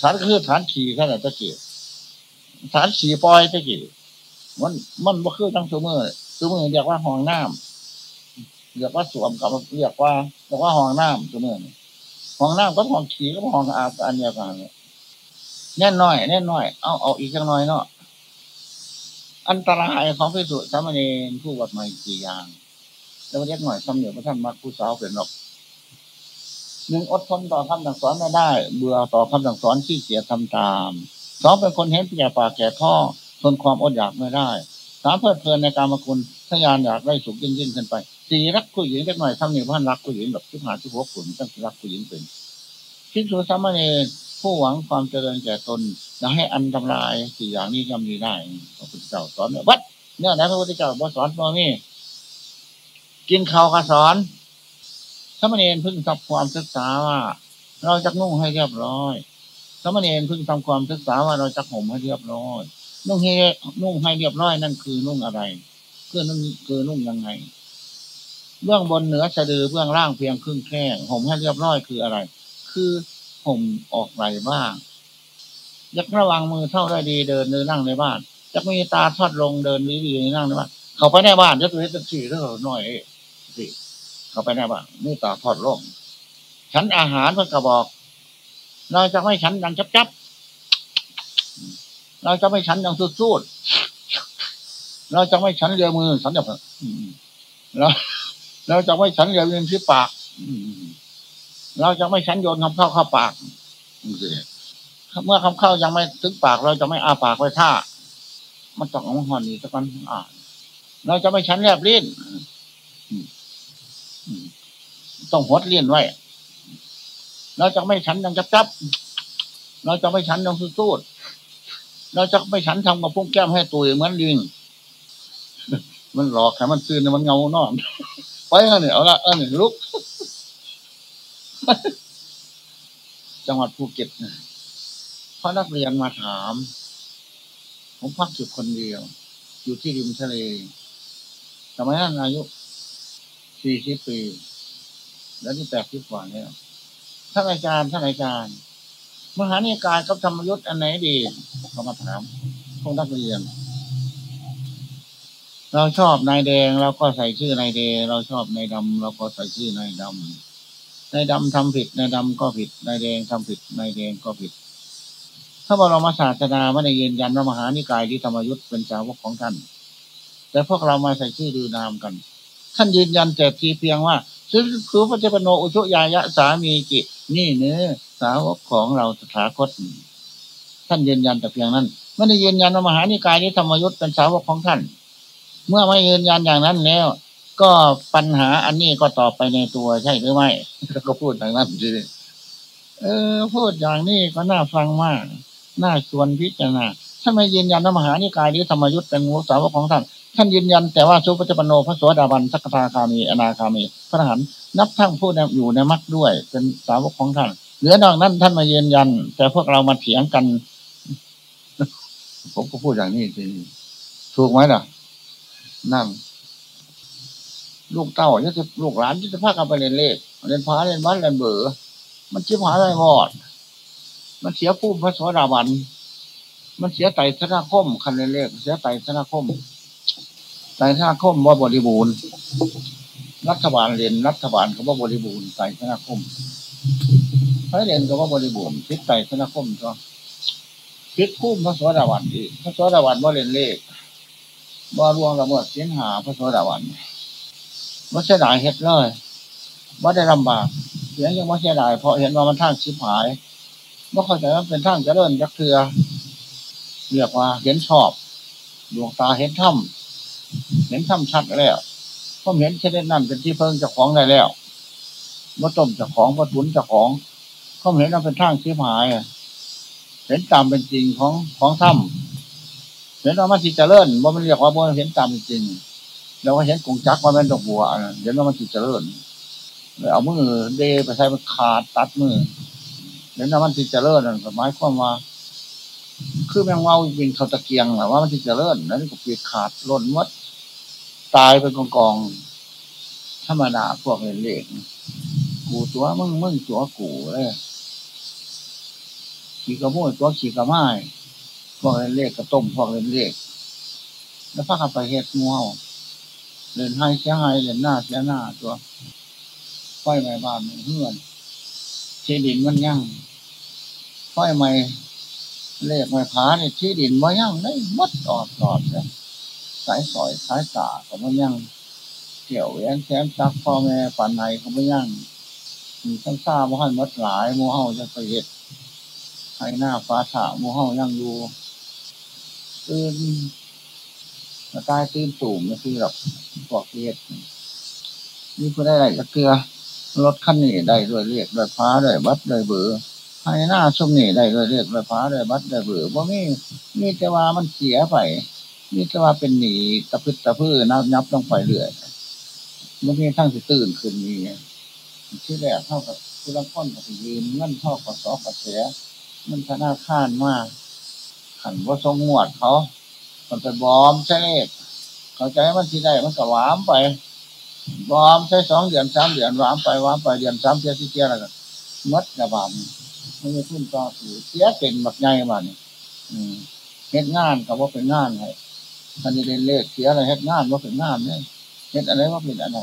ฐานคือฐานขี่แค่ไหนตะเกียบฐานขี่ปล่อยตะเกียบมันมันบ่คือตั้งตัวมือตัวมือเรียกว่าห้องน้ำเรียกว่าสวมกับเรียกว่าเรียกว่าห้องน้ำตัวมือห้องน้ำก็ห้องขี่ก็ห้องอาบอันเดียวกันแน่นน้อยแน่นน้อยเอาเอาอีกจังน้อยเนาะอันตรายของพิสุสามเณรผู้วัดใหม่กี่อย่าง แล้วเรียกหน่อยคำเดียวพระท่านมาผู้สาวเป็นหรอก หนึ่งอดทนต่อคำสั่งสอนไม่ได้ เบื่อต่อคำสั่งสอนที่เสียทำตามสองเป็นคนเห็นแก่ปากแก่ท่อทนความอดอยากไม่ได้สามเพลิดเพลินในการมาคุณทยานอยากได้สุขยิ่งยิ่งขึ้นไปสี่รักผู้หญิงเล็กหน่อยทำหนึ่งพันรักผู้หญิงแบบที่หาที่หัวขุนตั้งรักผู้หญิงเป็นพิสูจสามเณรผู้หวังความเจริญแก่ตนจะให้อันทำลายสี่อย่างนี้ย่อมมีได้พระพุทธเจ้าสอนวัดเนี่ยนะพระพุทธเจ้าบอสอนบ่มีกินข้าวกระสอน สามเณรพึ่งทำความศึกษาว่า เราจะนุ่งให้เรียบร้อยสามเณรพึ่งทำความศึกษาว่าเราจะห่มให้เรียบร้อย นุ่งให้นุ่งให้เรียบร้อยนั่นคือนุ่งอะไรคือนุ่งคือนุ่งยังไง เบื้องบนเหนือสะดือเบื้องล่างเพียงครึ่งแข้งห่มให้เรียบร้อยคืออะไร คือห่มออกไหลบ้างยักระวังมือเท่าได้ดีเดินเดินนั่งในบ้านจะมีตาทอดลงเดินดีดีนั่งในบ้านเขาไปในบ้านจะตัวเล็กสี่เท่าหน่อยสิ เขาไปในบ้านนี่ตาทอดลงฉันอาหารเพื่อกระบอก เราจะไม่ฉันดังจับจับเราจะไม่ฉันอย่างสุดๆเราจะไม่ฉันเรียมือฉันแบบเราเราจะไม่ฉันเรียมือที่ปากเราจะไม่ฉันโยนคำเข้าเข้าปากเมื่อคำเข้ายังไม่ถึงปาก เราจะไม่อาปากไว้ท่ามันต้องเอาหอนนี่สักวันอ่าเราจะไม่ฉันแลบลิ้น ต้องหดเลี้ยนไว้เราจะไม่ฉันยังจับจับเราจะไม่ฉันยังสุดๆเราจะไม่ฉันทำกับพุ่งแก้มให้ตุยเหมือนลิงมันหลอกแค่มันซื่นมันเงานอนไปกันเนี่ยเอาละเออเนี่ยลุก จังหวัดภูเก็ตเพราะนักเรียนมาถาม ผมพักอยู่คนเดียว อยู่ที่ริมทะเลสมัยนั้นอายุ สี่สิบปี แล้วที่แปดสิบกว่าเนี่ยท่านอาจารย์ท่านอาจารย์ มหานิกายกับธรรมยุทธ์อันไหนดีเขามาถามพวกนักเรียน เราชอบนายแดงเราก็ใส่ชื่อนายแดง เราชอบนายดำเราก็ใส่ชื่อนายดำนายดำทำผิดนายดำก็ผิดนายแดงทำผิดนายแดงก็ผิดถ้าบรมศาสดาไม่ได้ยืนยันว่ามหานิกายที่ธรรมยุทธ์เป็นสาวกของท่าน แต่พวกเรามาใส่ชื่อดูนามกัน ท่านยืนยันแต่ทีเพียงว่าคือคือพระเจ้าปโนอุชุยายะสามีกินี่เนื้อสาวกของเราสถาคต ท่านยืนยันแต่เพียงนั้นไม่ได้ยืนยันว่ามหานิกายนี้ธรรมยุทธ์เป็นสาวกของท่าน เมื่อไม่ยืนยันอย่างนั้นแล้ว ก็ปัญหาอันนี้ก็ตอบไปในตัวใช่หรือไม่ก็พูดอย่างนั้นจริงเออ พูดอย่างนี้ก็น่าฟังมาก น่าชวนพิจารณาถ้าไม่ยืนยันมหานิกายหรือธรรมยุทธ์เป็นงูสาวกของท่าน ท่านยืนยัน แต่ว่าสุปฏิปโนพระสวสดาบันสักทาคามีอนาคามี พระหันนับทั้งผู้อยู่ในมรรคด้วย เป็นสาวกของท่านเหลือนอกนั้นท่านมายืนยัน แต่พวกเรามาเถียงกัน ผมก็พูดอย่างนี้จริงถูกไหมล่ะ นั่นลูกเต้าจะลูกหลานจะพากันไปเรียนเลขเรียนพาเรียนวัดเรียนเบอร์มันชิบหายไรบอดมันเสียผู้พระสวสดาบัน มันเสียไตธนาคมคันเรียนเลขเสียไตธนาคม ไตธนาคมว่าบริบูรณ์ รัฐบาลเรียนรัฐบาลก็ว่าบริบูรณ์ไตธนาคมพระเรียนก็ว่าบริบูรณ์พิษไตธนาคมก็พิษผู้มพระสวัสดาบันอีกพระสวัสดาบันว่าเรียนเลขว่าร่วงละเมิดเสียงหาพระสวัสดาบันว่าเสียดายเฮ็ดเลยว่าได้ลำบากเสียงยังว่าเสียดายเพราะเห็นว่ามันทางชิบหายว่าเข้าใจว่าเป็นทางเริญยักเถือเรียกว่าเห็นชอบ ดวงตาเห็นถ้ำ เห็นถ้ำชัดแล้วก็เห็นเช่นนั้นเป็นที่เพิ่งจะของได้แล้วว่าต้มจะของว่าทุนจะของก็เห็นว่าเป็นทางชิบหายเห็นตามเป็นจริงของของถ้ำเห็นว่ามันสิเจริญว่ามันเรียกว่ามันเห็นตามเป็นจริงเราก็เห็นกงจักว่ามันดอกบัวเห็นว่ามันจิเจริญเอามือเดไปใช้มันขาดตัดมือเห็นว่ามันจิเจริญนั่นหมายความว่าคือแมงว่าวินเขาตะเกียงแหละว่ามันจิเจริญนั่นก็ปีขาดล่นมัด ตายเป็นกองกองธรรมดาพวกเล็กกูตัวมึงมึงตัวกูเลยขี่กระโมยตัวขี่กระไม้พวกเล็กกระต้มพวกเล็กแล้วพากันไปเฮ็ดงูเห่าเล่นให้เสียหายเล่นหน้าเสียหน้าตัวไฟไหม้บ้านเฮือนที่ดินมันยั่งไฟไหม้เลขไม้ผาเนี่ยที่ดินมันยั่งได้มดออดตอดเลย สายสอยสายตาก็มันยั่งเกี่ยวแอนแซมซักพ่อแม่ปันไหนก็ไม่ยั่งมีทั้งซ่าโมหันมดหลายโมเฮาจะไปเห็ดให้หน้าฟ้าถาโมเฮายั่งอยู่ตื่นตายตื่นสูงนี่คือแบบพวกเฮ็ดนี่ก็ได้ไรก็เกลือรถคันนี้ได้ด้วยเรียกด้วยฟ้าด้วยบัตรด้วยเบือให้หน้าช่วงนี้ได้ด้วยเรียกด้วยฟ้าด้วยบัตรด้วยเบือว่ามีมีแต่ว่ามันเสียไป มีแต่ว่าเป็นหนีตะพึดตะพื้นับยับต้องไปเรื่อยมันมีทั้งสิตื่นขึ้นมีที่อแรกเท่ากับที่ละค้นกับยืนเงินเท่ากับสอกกับเสียมันธนาคารมากขันว่าทรงงวดเขามันไปบอมใช่เลขเขาใจมันที่ได้มันก็หวามไป บอมใช้สองเดือนสามเดือนหวามไปหวามไปเดือนสามเทียที่เทียอะไรกันมัดกระบาดมันจะขึ้นต่อสูเสียเก่งแบบไงมันเฮ็ดงานกับว่าเป็นงานไง คันนี้เรียนเลขเสียอะไรเฮ็ดงานว่าเป็นงานเนี่ยเฮ็ดอะไรว่าเป็นอะไร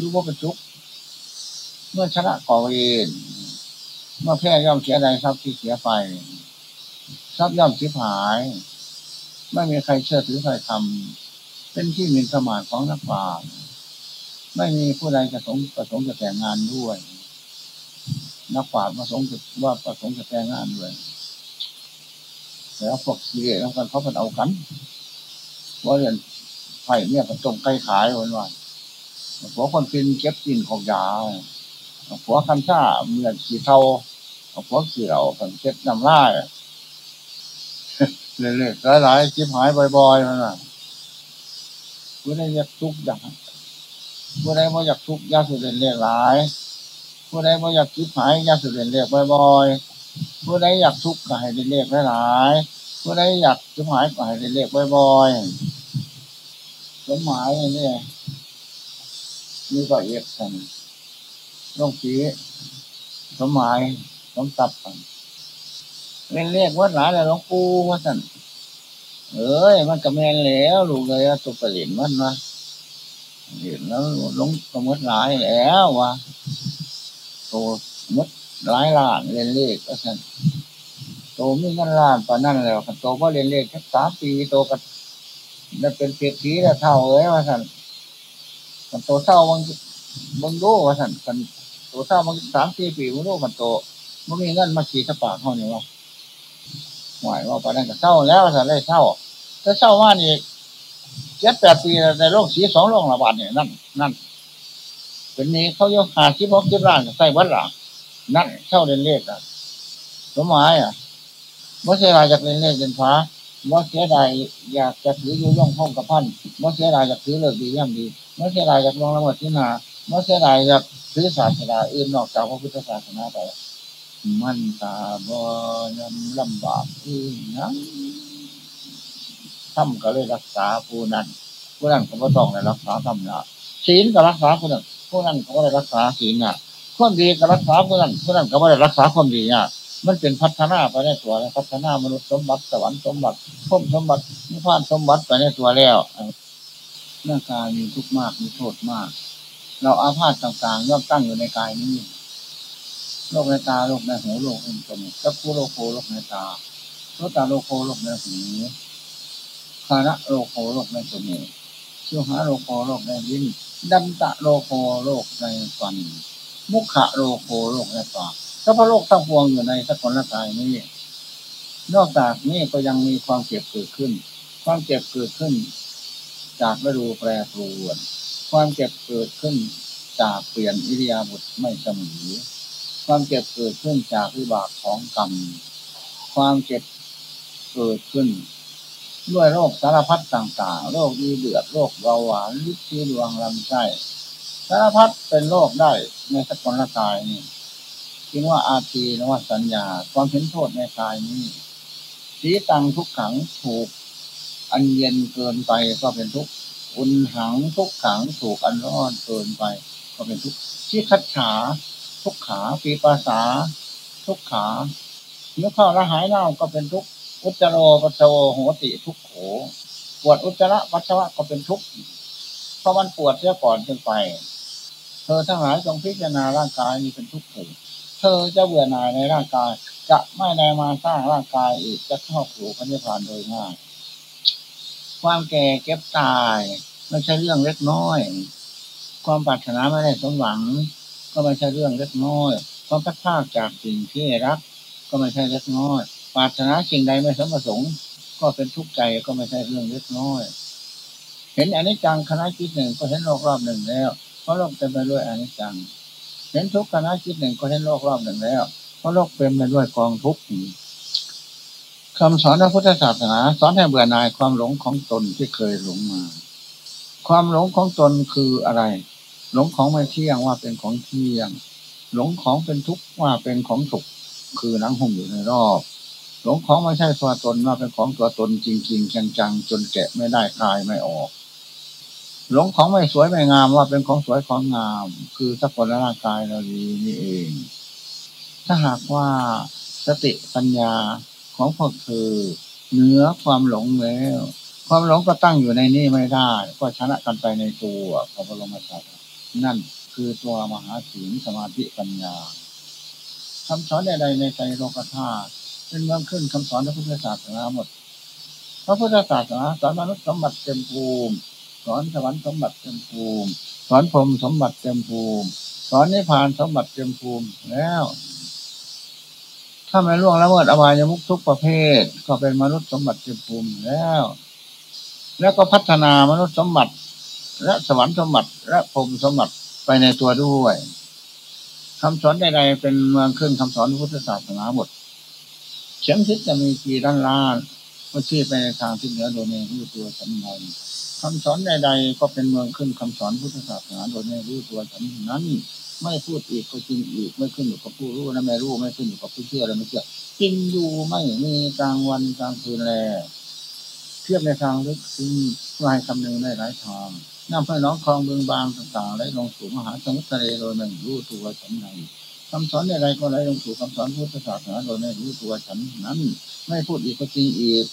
ดูว่าเป็นทุกเมื่อชนะก่อเวรเมื่อแพ้ย่อมเสียใดทรัพย์ที่เสียไปทรัพย์ย่อมสียหาย ไม่มีใครเชื่อถือใครทำเป็นที่มีสมานของนักปราชญ์ไม่มีผู้ใดประสงค์ประสงค์จะแต่งงานด้วย นักปราชญ์ประสงค์ว่าประสงค์จะแต่งงานด้วย แล้วพวกเสียแล้วกันเขาเป็นเอากันว่าเรียนไผ่เนี่ยเป็นต้มไก่ขายวันวันหัวคนฟินเก็บกินของยาหัวคันซ่าเหมือนสีเทาหัวเขียวกันเก็บน้ำลายเรื่อยๆหลายๆจิบหายบ่อยๆมันอะผู้ใดอยากทุกข์อย่างผู้ใดไม่อยากทุกข์ยาสุดเรียกหลายผู้ใดไม่อยากจิบหายยาสุดเรียกบ่อยๆ ผู้ใดอยากทุกข์ก็ให้เรียกหลายผู้ใดอยากจิบหายก็ให้เรียกบ่อยๆสมหมายนี่มีก็เอกกันต้องชี้สมหมายสมตับกันเล่นเรียกวัดหลายแล้วหลวงปู่ว่าสั่นเอ้ย มันกระแมนแล้วลูกเลยตุกระเหรียญมันวะเห็นแล้วหลงกระมดหลายแล้ววะโตมด หลายล้านเล่นเลขว่าสั่นโตมีเงินล้านปานนั่นแล้วโตว่าเล่นเลขแค่สามปีโตกันนั่นเป็นเศรษฐีแล้วเท่าเอ้ยว่าสั่นกันโตเท่าบางบางโลว่าสั่นกันโตเท่าบางสามสี่ปีบางโลกันโตมันมีเงินมาขี่สปากเขาเนี่ยวะหวายว่าไปนั่นก็เศร้าแล้วสันได้เศร้าถ้าเศร้าว่านี่เจ็ดแปดปีในโลกสีสองโลกระบาดเนี่ยนั่นนั่นเป็นนี้เขายกหาที่พกที่ร่างใส่วัดหลัง นั่นเท่าเรียนเลขอะสมหมายอะเมื่อเสียดายจากเรียนเลขเรียนฟ้าเมื่อเสียดายอยากจะถือยุ่ย่องห้องกับพันเมื่อเสียดายอยากถือเลิกดีย่ำดีเมื่อเสียดายอยากลงละเมิดที่นาเมื่อเสียดายอยากถือศาสนาอื่นนอกจากพระพุทธศาสนาไปมันตาบอยำลำบากอื่นนะทำก็เลยรักษาผู้นั้นผู้นั้นก็ไม่ต้องในรักษาทำนะศีลก็รักษาผู้นั้นผู้นั้นก็ไม่ได้รักษาศีลน่ะ ความดีก็รักษาผู้นั้นผู้นั้นก็ไม่ได้รักษาความดีเนี่ยมันเป็นพัฒนาไปในตัวแล้วพัฒนามนุษย์สมบัติสวรรค์สมบัติพมสมบัตินิพพานสมบัติไปในตัวแล้วเรื่องกายมีทุกข์มากมีโทษมาก เราอาพาธต่างๆย่อมตั้งอยู่ในกายนี้โรคในตาโรคในหูโรคในจมูกจักขุโรโคโรคในตาโรคตาโรโคโรคในหูคาระโรโคโรคในจมูกชิวหาโรโคโรคในลิ้นดันตะโรโคโรคในฟัน มุขะโรโคโรคในปาถ้าพระโรคทั้งปวงอยู่ในสกุลกายนี้ นอกจากนี้ก็ยังมีความเจ็บเกิดขึ้น ความเจ็บเกิดขึ้น จากฤดูแปรปรวน ความเจ็บเกิดขึ้น จากเปลี่ยนอิริยาบถไม่เสมอความเจ็บเกิดขึ้นจากวิบากของกรรม ความเจ็บเกิดขึ้น ด้วยโรคสารพัดต่างๆ โรคดีเดือด โรคเบาหวานลิดที่ดวงลำไส้ สารพัดเป็นโรคได้ในสกุลกายนี่คิดว่าอาทีนว่าสัญญา ความเห็นโทษในกายนี้สีตังทุกขังถูก อันเย็นเกินไปก็เป็นทุกข์อุ่นหังทุกขังถูกอันร้อนเกินไป ก็เป็นทุกข์ที่คัดขาทุกขาปีปาษา ทุกขาเนื้อข้าวละหายเน่าก็เป็นทุกข์อุจจโรปัสสโวโหติทุกโขปวดอุจจาระปัสสาวะก็เป็นทุกข์เพราะมันปวดเสียก่อนจนไป เธอทั้งหลายจงพิจารณาร่างกายนี้เป็นทุกข์เถิดเธอจะเบื่อหน่ายในร่างกาย จะไม่ได้มาสร้างร่างกายอีกจะเข้าสู่พระนิพพานโดยง่าย ความแก่เก็บตายไม่ใช่เรื่องเล็กน้อย ความปรารถนาไม่ได้สมหวัง ก็ไม่ใช่เรื่องเล็กน้อย ความพัดพากจากสิ่งที่รัก ก็ไม่ใช่เล็กน้อยปรารถนาสิ่งใดไม่สมประสงค์ก็เป็นทุกข์ใจก็ไม่ใช่เรื่องเล็กน้อย เห็นอันิจจังคณะคิดหนึ่งก็เห็นโลกรอบหนึ่งแล้ว เพราะโลกเต็มไปด้วยอนิจจังเห็นทุกขคณะคิดหนึ่งก็เห็นโลกรอบหนึ่งแล้ว เพราะโลกเต็มไปด้วยกองทุกข์คำสอนพระพุทธศาสนา สอนให้เบื่อหน่ายความหลงของตนที่เคยหลงมา ความหลงของตนคืออะไร หลงของไม่เที่ยงว่าเป็นของเที่ยง หลงของเป็นทุกข์ว่าเป็นของสุขคือนังหุ่มอยู่ในรอบ หลงของไม่ใช่ตัวตนว่าเป็นของตัวตนจริงๆจังๆจนแกะไม่ได้คลายไม่ออก หลงของไม่สวยไม่งามว่าเป็นของสวยของงาม คือสักคนร่างกายเราดีนี่เอง ถ้าหากว่าสติปัญญาของพวกเธอเหนือความหลงแล้ว ความหลงก็ตั้งอยู่ในนี่ไม่ได้ ก็ชนะกันไปในตัวพระบรมศาสดานั่นคือตัวมหาศีลสมาธิปัญญาคำสอนใดๆในใจโลกธาตุเป็นเมืองขึ้นคำสอนพระพุทธศาสนาหมดพระพุทธศาสนาสอนมนุษย์สมบัติเต็มภูมิ สอนสวรรค์สมบัติเต็มภูมิ สอนพรมสมบัติเต็มภูมิ สอนนิพพานสมบัติเต็มภูมิแล้ว ถ้าไม่ล่วงละเมิดอบายมุกทุกประเภท ก็เป็นมนุษย์สมบัติเต็มภูมิแล้ว แล้วก็พัฒนามนุษย์สมบัติ และสวรรค์สมบัติ และพรมสมบัติไปในตัวด้วยคำสอนใดๆเป็นเมืองขึ้นคำสอนพุทธศาสนาหมดเฉียงทิศจะมีกี่ด้านล้านก็ชี้ไปในทางที่เหนือโดยในรู้ตัวฉันใด คำสอนใด ๆ ก็เป็นเมืองขึ้นคำสอนพุทธศาสนาโดยในรู้ตัวฉันนั้น ไม่พูดอีกก็จริงอีกไม่ขึ้นอยู่กับผู้รู้นะไม่รู้ไม่ขึ้นอยู่กับผู้เชื่อและไม่เชื่อจริงอยู่ไม่มีกลางวันกลางคืนแลเทียบในทางลึกซึ้งลายคำนึงในหลายทางน้ำให้น้องคลองเบืองบางต่างๆไหลลงสู่มหาสมุทรทะเลโดยไม่รู้ตัวฉันในคำสอนใดๆก็ไหลลงสู่คำสอนพุทธศาสนาโดยไม่รู้ตัวฉันนั้น ไม่พูดอีกก็จริงอีก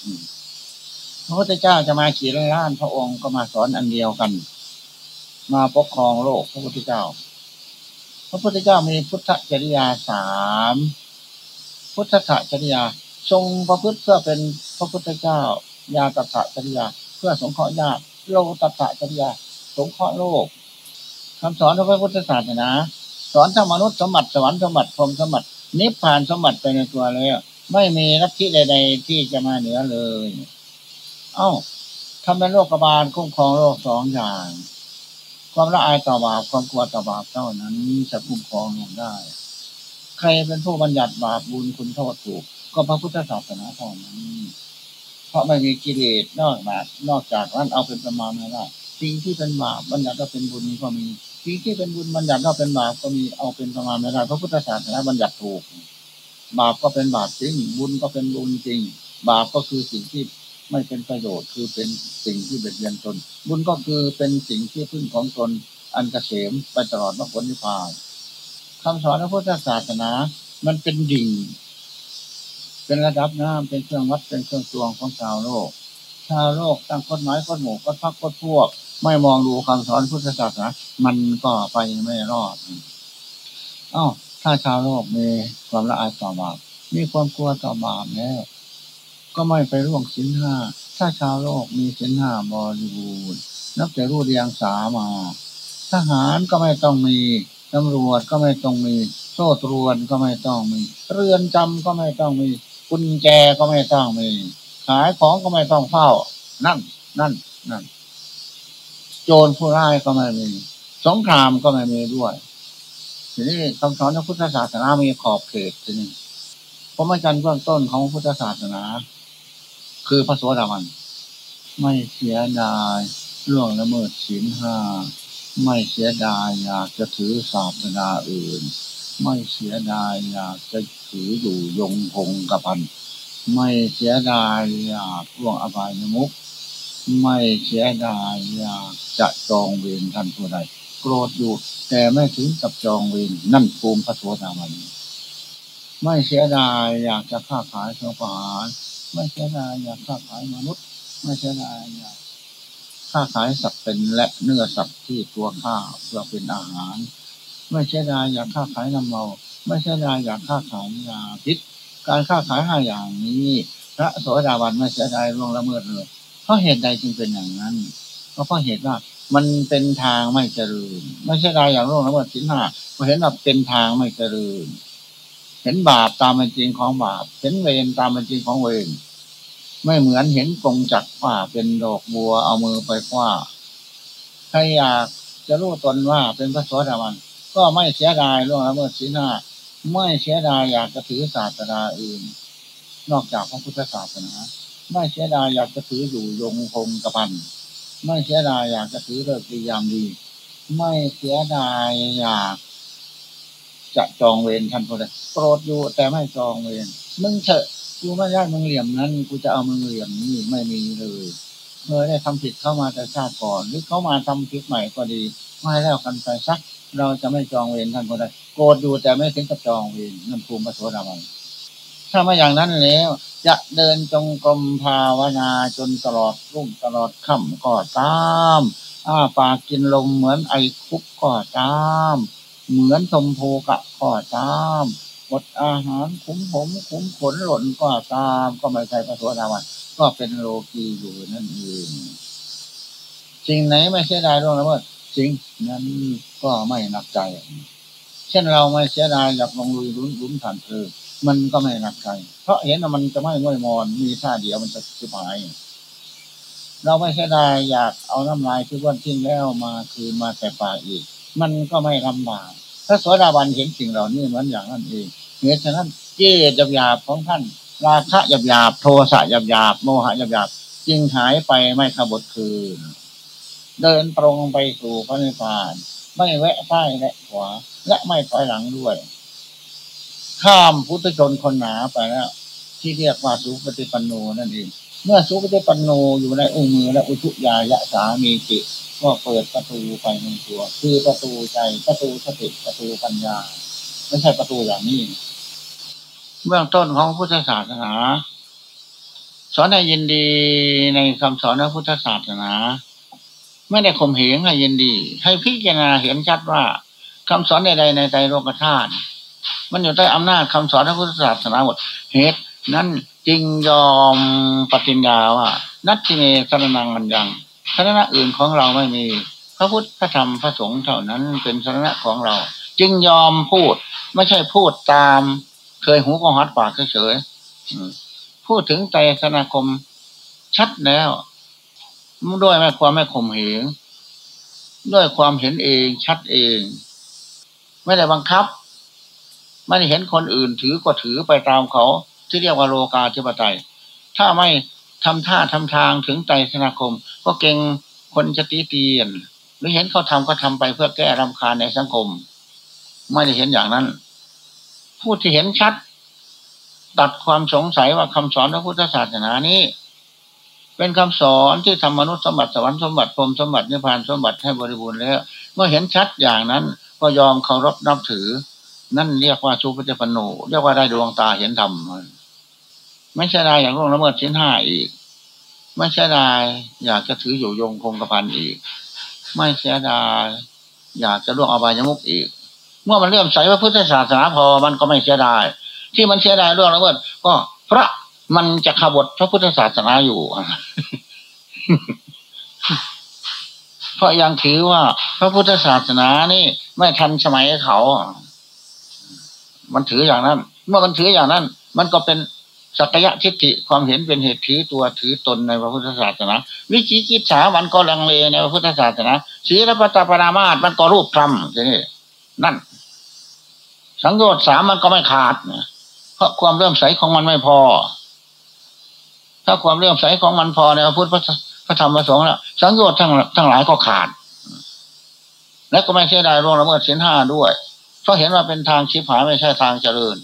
พระพุทธเจ้าจะมาขี่ล้านพระองค์ก็มาสอนอันเดียวกัน มาปกครองโลกพระพุทธเจ้า พระพุทธเจ้ามีพุทธจริยาสามพุทธะจริยา ทรงประพฤติเพื่อเป็นพระพุทธเจ้ายาตถะจริยา เพื่อสงเคราะห์ญาติโลตถะจริยา สงเคราะห์โลกคำสอนของพระพุทธศาสนาสอนทั้งมนุษย์สมบัติสวรรค์สมบัติพรหมสมบัตินิพพานสมบัติไปในตัวแล้วไม่มีลัทธิใด ๆ ที่จะมาเหนือเลย เอ้าทำเป็นโรคกบาลคุ้มครองโรคสองอย่าง ความละอายต่อบาปความกลัวต่อบาปเท่านั้นจะคุ้มครองลงได้ ใครเป็นผู้บัญญัติบาปบุญคุณโทษถูก ก็พระพุทธศาสนาเท่านั้นเพราะไม่มีกิเลสนอกจากนอกจากนั้นเอาเป็นประมาณไม่ได้สิ่งที่เป็นบาปบัญญัติว่าเป็นบุญก็มีสิ่งที่เป็นบุญบัญญัติว่าเป็นบาปก็มีเอาเป็นประมาณไม่ได้พระพุทธศาสนาบัญญัติถูก บาปก็เป็นบาปจริง บุญก็เป็นบุญจริง บาปก็คือสิ่งที่ ไม่เป็นประโยชน์คือเป็นสิ่งที่เบียดเบียนตน บุญก็คือเป็นสิ่งที่พึ่งของตน อันเกษมไปตลอดมรรคผลนิพพานคำสอนพระพุทธศาสนา มันเป็นดิ่ง เป็นระดับน้ำเป็นเครื่องวัดเป็นเครื่องตวงของชาวโลก ชาวโลกตั้งคนหมายคนหมู่คนพักคนพวก ไม่มองดูคำสอนพุทธศาสนา มันก็ไปไม่รอดอ้าวถ้าชาวโลกมีความละอายต่อบาปมีความกลัวต่อบาปแล้ว ก็ไม่ไปร่วงสินห้า ถ้าชาวโลกมีสินห้าบริบูรณ์นับแต่รู้เรียงสามา ทหารก็ไม่ต้องมี ตำรวจก็ไม่ต้องมี โซ่ตรวนก็ไม่ต้องมี เรือนจำก็ไม่ต้องมี กุญแจก็ไม่ต้องมี ขายของก็ไม่ต้องเฝ้า นั่น นั่น นั่น โจรผู้ร้ายก็ไม่มี สงครามก็ไม่มีด้วยทีนี้คำสอนของพุทธศาสนามีขอบเขตทีนี้พระมจันเบื้องต้นของพุทธศาสนา คือพระโสดาบันไม่เสียดายเรื่องละเมิดศีลห้าไม่เสียดายอยากจะถือศาสนาอื่น ไม่เสียดายอยากจะถืออยู่ยงคงกระพัน ไม่เสียดายอยากล่วงอบายมุกไม่เสียดายอยากจะจองเวรท่านผู้ใดโกรธอยู่แต่ไม่ถึงกับจองเวรนั่นภูมิพระโสดาบันไม่เสียดายอยากจะค้าขายเครื่องประหาร ไม่เสียดายอยากค้าขายมนุษย์ ไม่เสียดายอยากค้าขายสัตว์เป็นและเนื้อสัตว์ที่ตัวข้าเพื่อเป็นอาหาร ไม่เสียดายอยากค้าขายน้ำเมาไม่เสียดายอยากค้าขายยาพิษการค้าขายห้าอย่างนี้พระโสดาบันไม่เสียดายล่วงละเมิดเลยเพราะเหตุใดจึงเป็นอย่างนั้นก็เพราะเหตุว่ามันเป็นทางไม่เจริญ ไม่ใช่ได้อย่างล่วงละเมิดสินห้าเพราะเห็นว่าเป็นทางไม่เจริญ เห็นบาปตามเป็นจริงของบาป เห็นเวรตามเป็นจริงของเวร ไม่เหมือนเห็นกงจักว่าเป็นดอกบัวเอามือไปคว้าใครอยากจะรู้ตนว่าเป็นพระสวัสดิมันก็ไม่เสียดายล่วงละเมิดศีลห้าไม่เสียดายอยากจะถือศาสนาอื่น นอกจากพระพุทธศาสนา ไม่เสียดายอยากจะถืออยู่ยงคงกระพันไม่เสียดายอยากจะถือเลิกดียามดี ไม่เสียดายอยาก จะจองเวรท่านผู้ใดโกรธอยู่แต่ไม่จองเวรมึงเถอะกูไม่ได้มึงเหลี่ยมนั้นกูจะเอามึงเหลี่ยมนี่ไม่มีเลยเมื่อได้ทำผิดเข้ามาแต่ชาติก่อน หรือเขามาทำผิดใหม่ก็ดีไม่แล้วกันไปสัก เราจะไม่จองเวรท่านผู้ใดโกรธอยู่แต่ไม่ถึงกับจองเวรนั่นภูมิพระโสดาบันถ้ามาอย่างนั้นแล้วจะเดินจงกรมภาวนาจนตลอดรุ่งตลอดค่ำก็ตามอ้าปากกินลมเหมือนไอคุกก็ตาม เหมือนชมพูกะก็ตามอดอาหารคุ้มผมคุ้มขนหล่นก็ตาม ก็ไม่ใช่พระโสดาบันก็เป็นโลกีอยู่นั่นเองสิ่งไหนไม่เสียดายร่วงละเมิดสิ่งนั้นก็ไม่หนักใจ เช่นเราไม่เสียดายอยากลงลุยลุ้นลุ้นผ่านเธอมันก็ไม่หนักใจ เพราะเห็นว่ามันจะไม่ง่อยมอนมีท่าเดียวมันจะสุหายเราไม่เสียดายอยากเอาน้ำลายที่วันทิ้งแล้วมาคืนมาแต่ป่าอีก มันก็ไม่ลำบากพระสวสดาบันเห็นสิ่งเหล่านี้เหมือนอย่างนั้นเองเหตุฉะนั้นเจตหยาบของท่าน ราคะหยาบหยาบโทสะหยาบหยาบโมหะหยาบหยาบจึงหายไปไม่ขบดคืน เดินตรงไปสู่พระนิพพาน ไม่แวะซ้ายและขวา และไม่ถอยหลังด้วย ข้ามพุทธชนคนหนาไปแล้วที่เรียกว่าสุปฏิปันโนนั่นเอง เมื่อสุปฏิปันโนอยู่ในองค์มือและอุทุยายะสามีจิก็เปิดประตูไปในตัว คือประตูใจประตูสติประตูปัญญา ไม่ใช่ประตูอย่างนี้เบื้องต้นของพุทธศาสนา สอนให้ยินดีในคำสอนของพุทธศาสนาไม่ได้ข่มเหงให้ยินดี ให้พิจารณาเห็นชัดว่าคำสอนใดๆในใจโลกธาตุมันอยู่ใต้อำนาจคำสอนของพุทธศาสนาหมดเหตุ นั้นจึงยอมปฏิญญาว่า นัตติเมสรนังมันยังสาระอื่นของเราไม่มี พระพุทธพระธรรมพระสงฆ์เท่านั้นเป็นสาระของเรา จึงยอมพูด ไม่ใช่พูดตาม เคยหูก็หัดปากเฉยๆพูดถึงใจสนาคมชัดแล้วด้วยไม่ความไม่ข่มเหงด้วยความเห็นเองชัดเอง ไม่ได้บังคับ ไม่ได้เห็นคนอื่นถือก็ถือไปตามเขา ที่เรียกว่าโลกาธิปไตย ถ้าไม่ทำท่าทำทางถึงใจสนาคม ก็เก่งคนจะตีเตียน หรือเห็นเขาทำก็ทำไปเพื่อแก้รำคาญในสังคม ไม่ได้เห็นอย่างนั้น ผู้ที่เห็นชัด ตัดความสงสัยว่าคำสอนพระพุทธศาสนานี้ เป็นคำสอนที่ทำมนุษย์สมบัติสวรรค์สมบัติพรมสมบัตินิพพานสมบัติให้บริบูรณ์แล้ว เมื่อเห็นชัดอย่างนั้น ก็ยอมเคารพนับถือ นั่นเรียกว่าชูปฏิปันโนเรียกว่าได้ดวงตาเห็นธรรม ไม่ใช่ได้อย่างร่วงละเมิดชิ้นห้าอีก ไม่ใช่ได้อยากจะถืออยู่ยงคงกระพันอีก ไม่เสียดายอยากจะล่วงอบายมุกอีก เมื่อมันเลื่อมใสว่าพุทธศาสนาพอมันก็ไม่เสียดาย ที่มันเสียดายล่วงละเมิดก็เพราะมันจะขบฏพระพุทธศาสนาอยู่เพราะยังถือว่าพระพุทธศาสนานี่ไม่ทันสมัยเขา มันถืออย่างนั้น เมื่อมันถืออย่างนั้น มันก็เป็น สักยะทิฏฐิความเห็นเป็นเหตุถือตัวถือตนในพระพุทธศาสนาวิจิกิจฉามันก็ลังเลในพระพุทธศาสนาศีลปัตตปรามาตมันก็รูปพรำนี่นั่น สังโยชน์สามมันก็ไม่ขาดเพราะความเริ่มใสของมันไม่พอ ถ้าความเริ่มใสของมันพอในพระพุทธพระธรรมพระสงฆ์แล้วสังโยชน์ทั้งทั้งหลายก็ขาด และก็ไม่เสียดายร่วงละเมิดศีลห้าด้วยเพราะเห็นว่าเป็นทางชิบหายไม่ใช่ทางเจริญ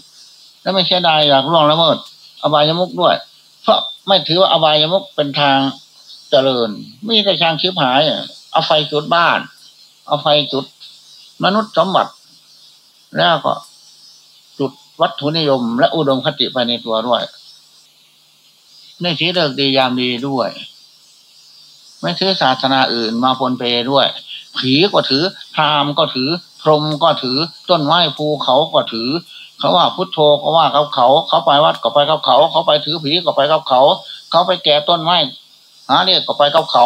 และไม่เสียดายอยากร่วงละเมิด อบายมุกด้วย เพราะไม่ถือว่าอบายมุกเป็นทางเจริญไม่ใช่ทางชิบหายเอาไฟจุดบ้าน เอาไฟจุด มนุษย์สมบัติ แล้วก็จุดวัตถุนิยม และอุดมคติไปในตัวด้วยในทีเลิกดียามดีด้วย ไม่ถือศาสนาอื่นมาปนเปด้วย ผีก็ถือพรามก็ถือ พรหมก็ถือ ต้นไม้ภูเขาก็ถือ เขาว่าพุทโธก็ว่าเขาเขา เขาไปวัดก็ไปกับเขา เขาไปถือผีก็ไปกับเขา เขาไปแก่ต้นไม้หาเลขก็ไปกับเขา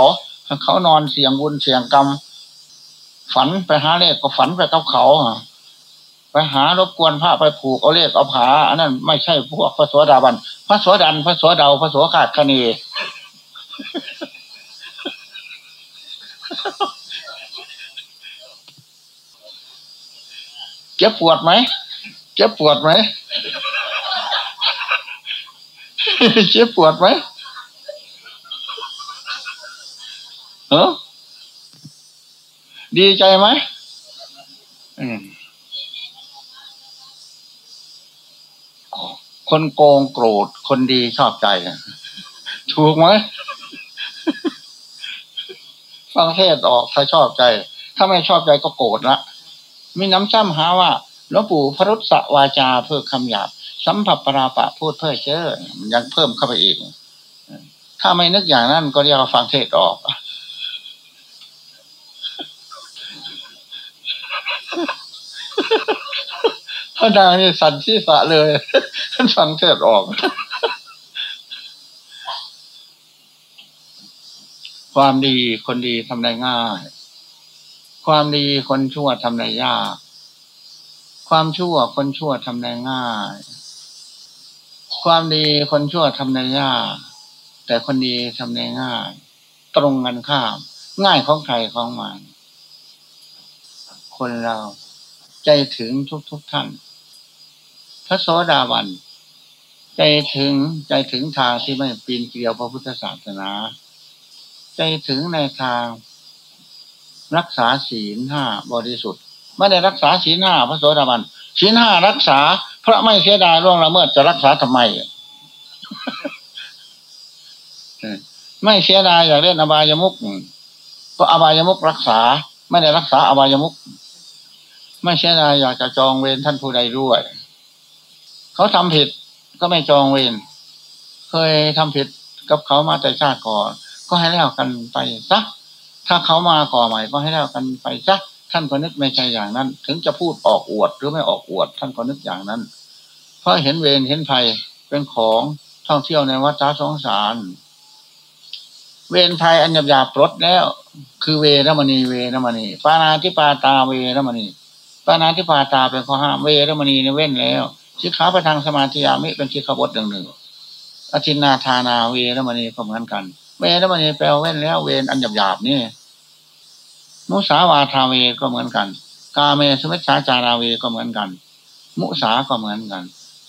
เขานอนเสียงบุญเสียงกรรม ฝันไปหาเลขก็ฝันไปกับเขาไปหารบกวนพระไปผูกเอาเลขเอาผาอันนั้นไม่ใช่พวกพระสวสดาบันพระสวสดันพระสวสดาพระสวขาดคณีเจ็บปวดไหม เจ็บปวดไหมเจ็บปวดไหมเออดีใจไหมคนโกงโกรธคนดีชอบใจถูกไหมฟังเทศออกถ้าชอบใจ ถ้าไม่ชอบใจก็โกรธละมีน้ำซ้ำหาว่า ลวงปู่พรุษวาจาเพื่อคำหยาบ สัมผัสปราปะพูดเพื่อเชื่อมันยังเพิ่มเข้าไปอีก ถ้าไม่นึกอย่างนั้นก็เรียกว่าฟังเทศออกพระนางนี่สันที่สะเลยท่านฟังเทศออก ความดีคนดีทำได้ง่าย ความดีคนชั่วทำได้ยาก ความชั่วคนชั่วทำได้ง่าย ความดีคนชั่วทำได้ยาก แต่คนดีทำได้ง่าย ตรงกันข้าม ง่ายของใครของมัน คนเราใจถึงทุกทุกท่าน พระโสดาบัน ใจถึงใจถึงทางที่ไม่ปีนเกลียวพระพุทธศาสนา ใจถึงในทาง รักษาศีลห้าบริสุทธิ ไม่ได้รักษาศีลห้าพระโสดาบันศีลห้ารักษา พระไม่เสียดายร่วงละเมิดจะรักษาทำไมไม่เสียดายอยากเล่นอบายมุกก็อบายมุกรักษา ไม่ได้รักษาอบายมุกไม่เสียดายอยากจะจองเวรท่านผู้ใดด้วย เขาทำผิดก็ไม่จองเวรเคยทำผิดกับเขามาแต่ชาติก่อนก็ให้แล้วกันไปซะถ้าเขามาก่อใหม่ก็ให้แล้วกันไปซะ ท่านก็นึกไม่ใช่อย่างนั้น ถึงจะพูดออกอวดหรือไม่ออกอวด ท่านก็นึกอย่างนั้น เพราะเห็นเวรเห็นภัยเป็นของท่องเที่ยวในวัฏสงสาร เวรภัยอันหยาบหยาบปลดแล้ว คือเวรมณีเวรมณีปานาทิปาตาเวรมณีปานาทิปาตาเป็นข้อห้ามเวรมณีในเว้นแล้วชิขาประทางสมาธิยามิเป็นชิขาบทหนึ่งหนึ่งอธินาทานาเวรมณีก็เหมือนกัน เวรมณีแปลว่าเว้นแล้ว เวรอันหยาบๆนี่ มุสาวาทาเวก็เหมือนกัน กาเมสุมิชาจาราเวก็เหมือนกัน มุสาก็เหมือนกัน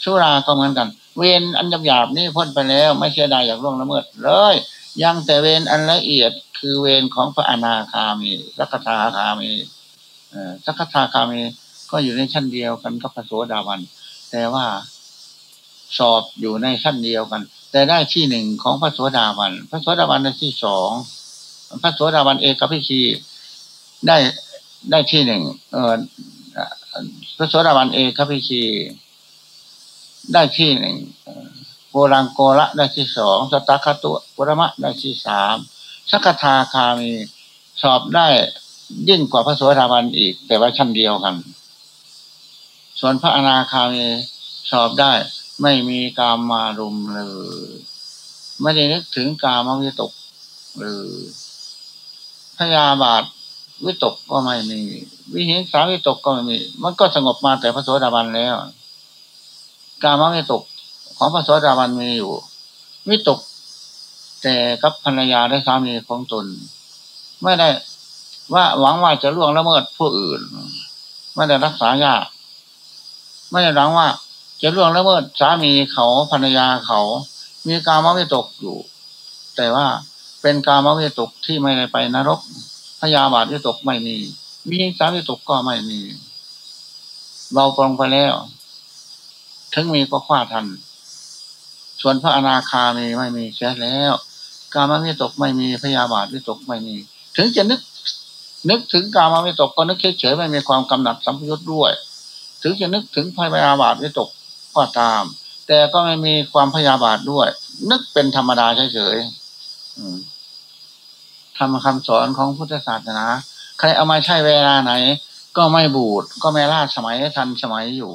สุราก็เหมือนกัน เวรอันหยาบนี่พ้นไปแล้ว ไม่เสียดายอยากล่วงละเมิดเลย ยังแต่เวรอันละเอียดคือเวรของพระอนาคามีสักทาคามีสักทาคามีก็อยู่ในชั้นเดียวกันกับพระโสดาบัน แต่ว่าสอบอยู่ในชั้นเดียวกัน แต่ได้ที่หนึ่งของพระโสดาบัน พระโสดาบันได้ที่สองพระโสดาบันเอกพิชี ได้ได้ที่หนึ่งเออพระโสดาบันเอกพิชีได้ที่หนึ่งโกรังโกละได้ที่สองสตาคตุปรมะได้ที่สามสักทาคามีสอบได้ยิ่งกว่าพระโสดาบันอีก แต่ว่าชั้นเดียวกัน ส่วนพระอนาคามีสอบได้ไม่มีกามมารุมเลยไม่ได้นึกถึงกามวิตกเลยพยาบาท วิตกก็ไม่มี วิหิงสาวิตกก็ไม่มี มันก็สงบมาแต่พระโสดาบันแล้ว การมวิตกของพระโสดาบันมีอยู่ วิตก แต่กับภรรยาและสามีของตน ไม่ได้ว่าหวังว่าจะล่วงละเมิดผู้อื่น ไม่ได้รักษายากไม่ได้หวังว่า จะล่วงละเมิดสามีเขาภรรยาเขา มีการมวิตกอยู่ แต่ว่าเป็นการมวิตกที่ไม่ได้ไปนรก ยาบาทวิตกไม่มีมีสาวิตกก็ไม่มี เราปรงไปแล้ว ถึงมีก็คว้าทัน ส่วนพระอนาคามีไม่มีเสียแล้ว การมวิตกไม่มีพยาบาทวิตกไม่มี ถึงจะนึก นึกถึงการมวิตกก็นึกเฉยๆไม่มีความกำหนัดสัมพยุตด้วย ถึงจะนึกถึงพยาบาทวิตกก็ตาม แต่ก็ไม่มีความพยาบาทด้วย นึกเป็นธรรมดาเฉยๆ ทำคำสอนของพุทธศาสนา ใครเอามาใช้เวลาไหน ก็ไม่บูดก็ไม่ล่าสมัยทันสมัยอยู่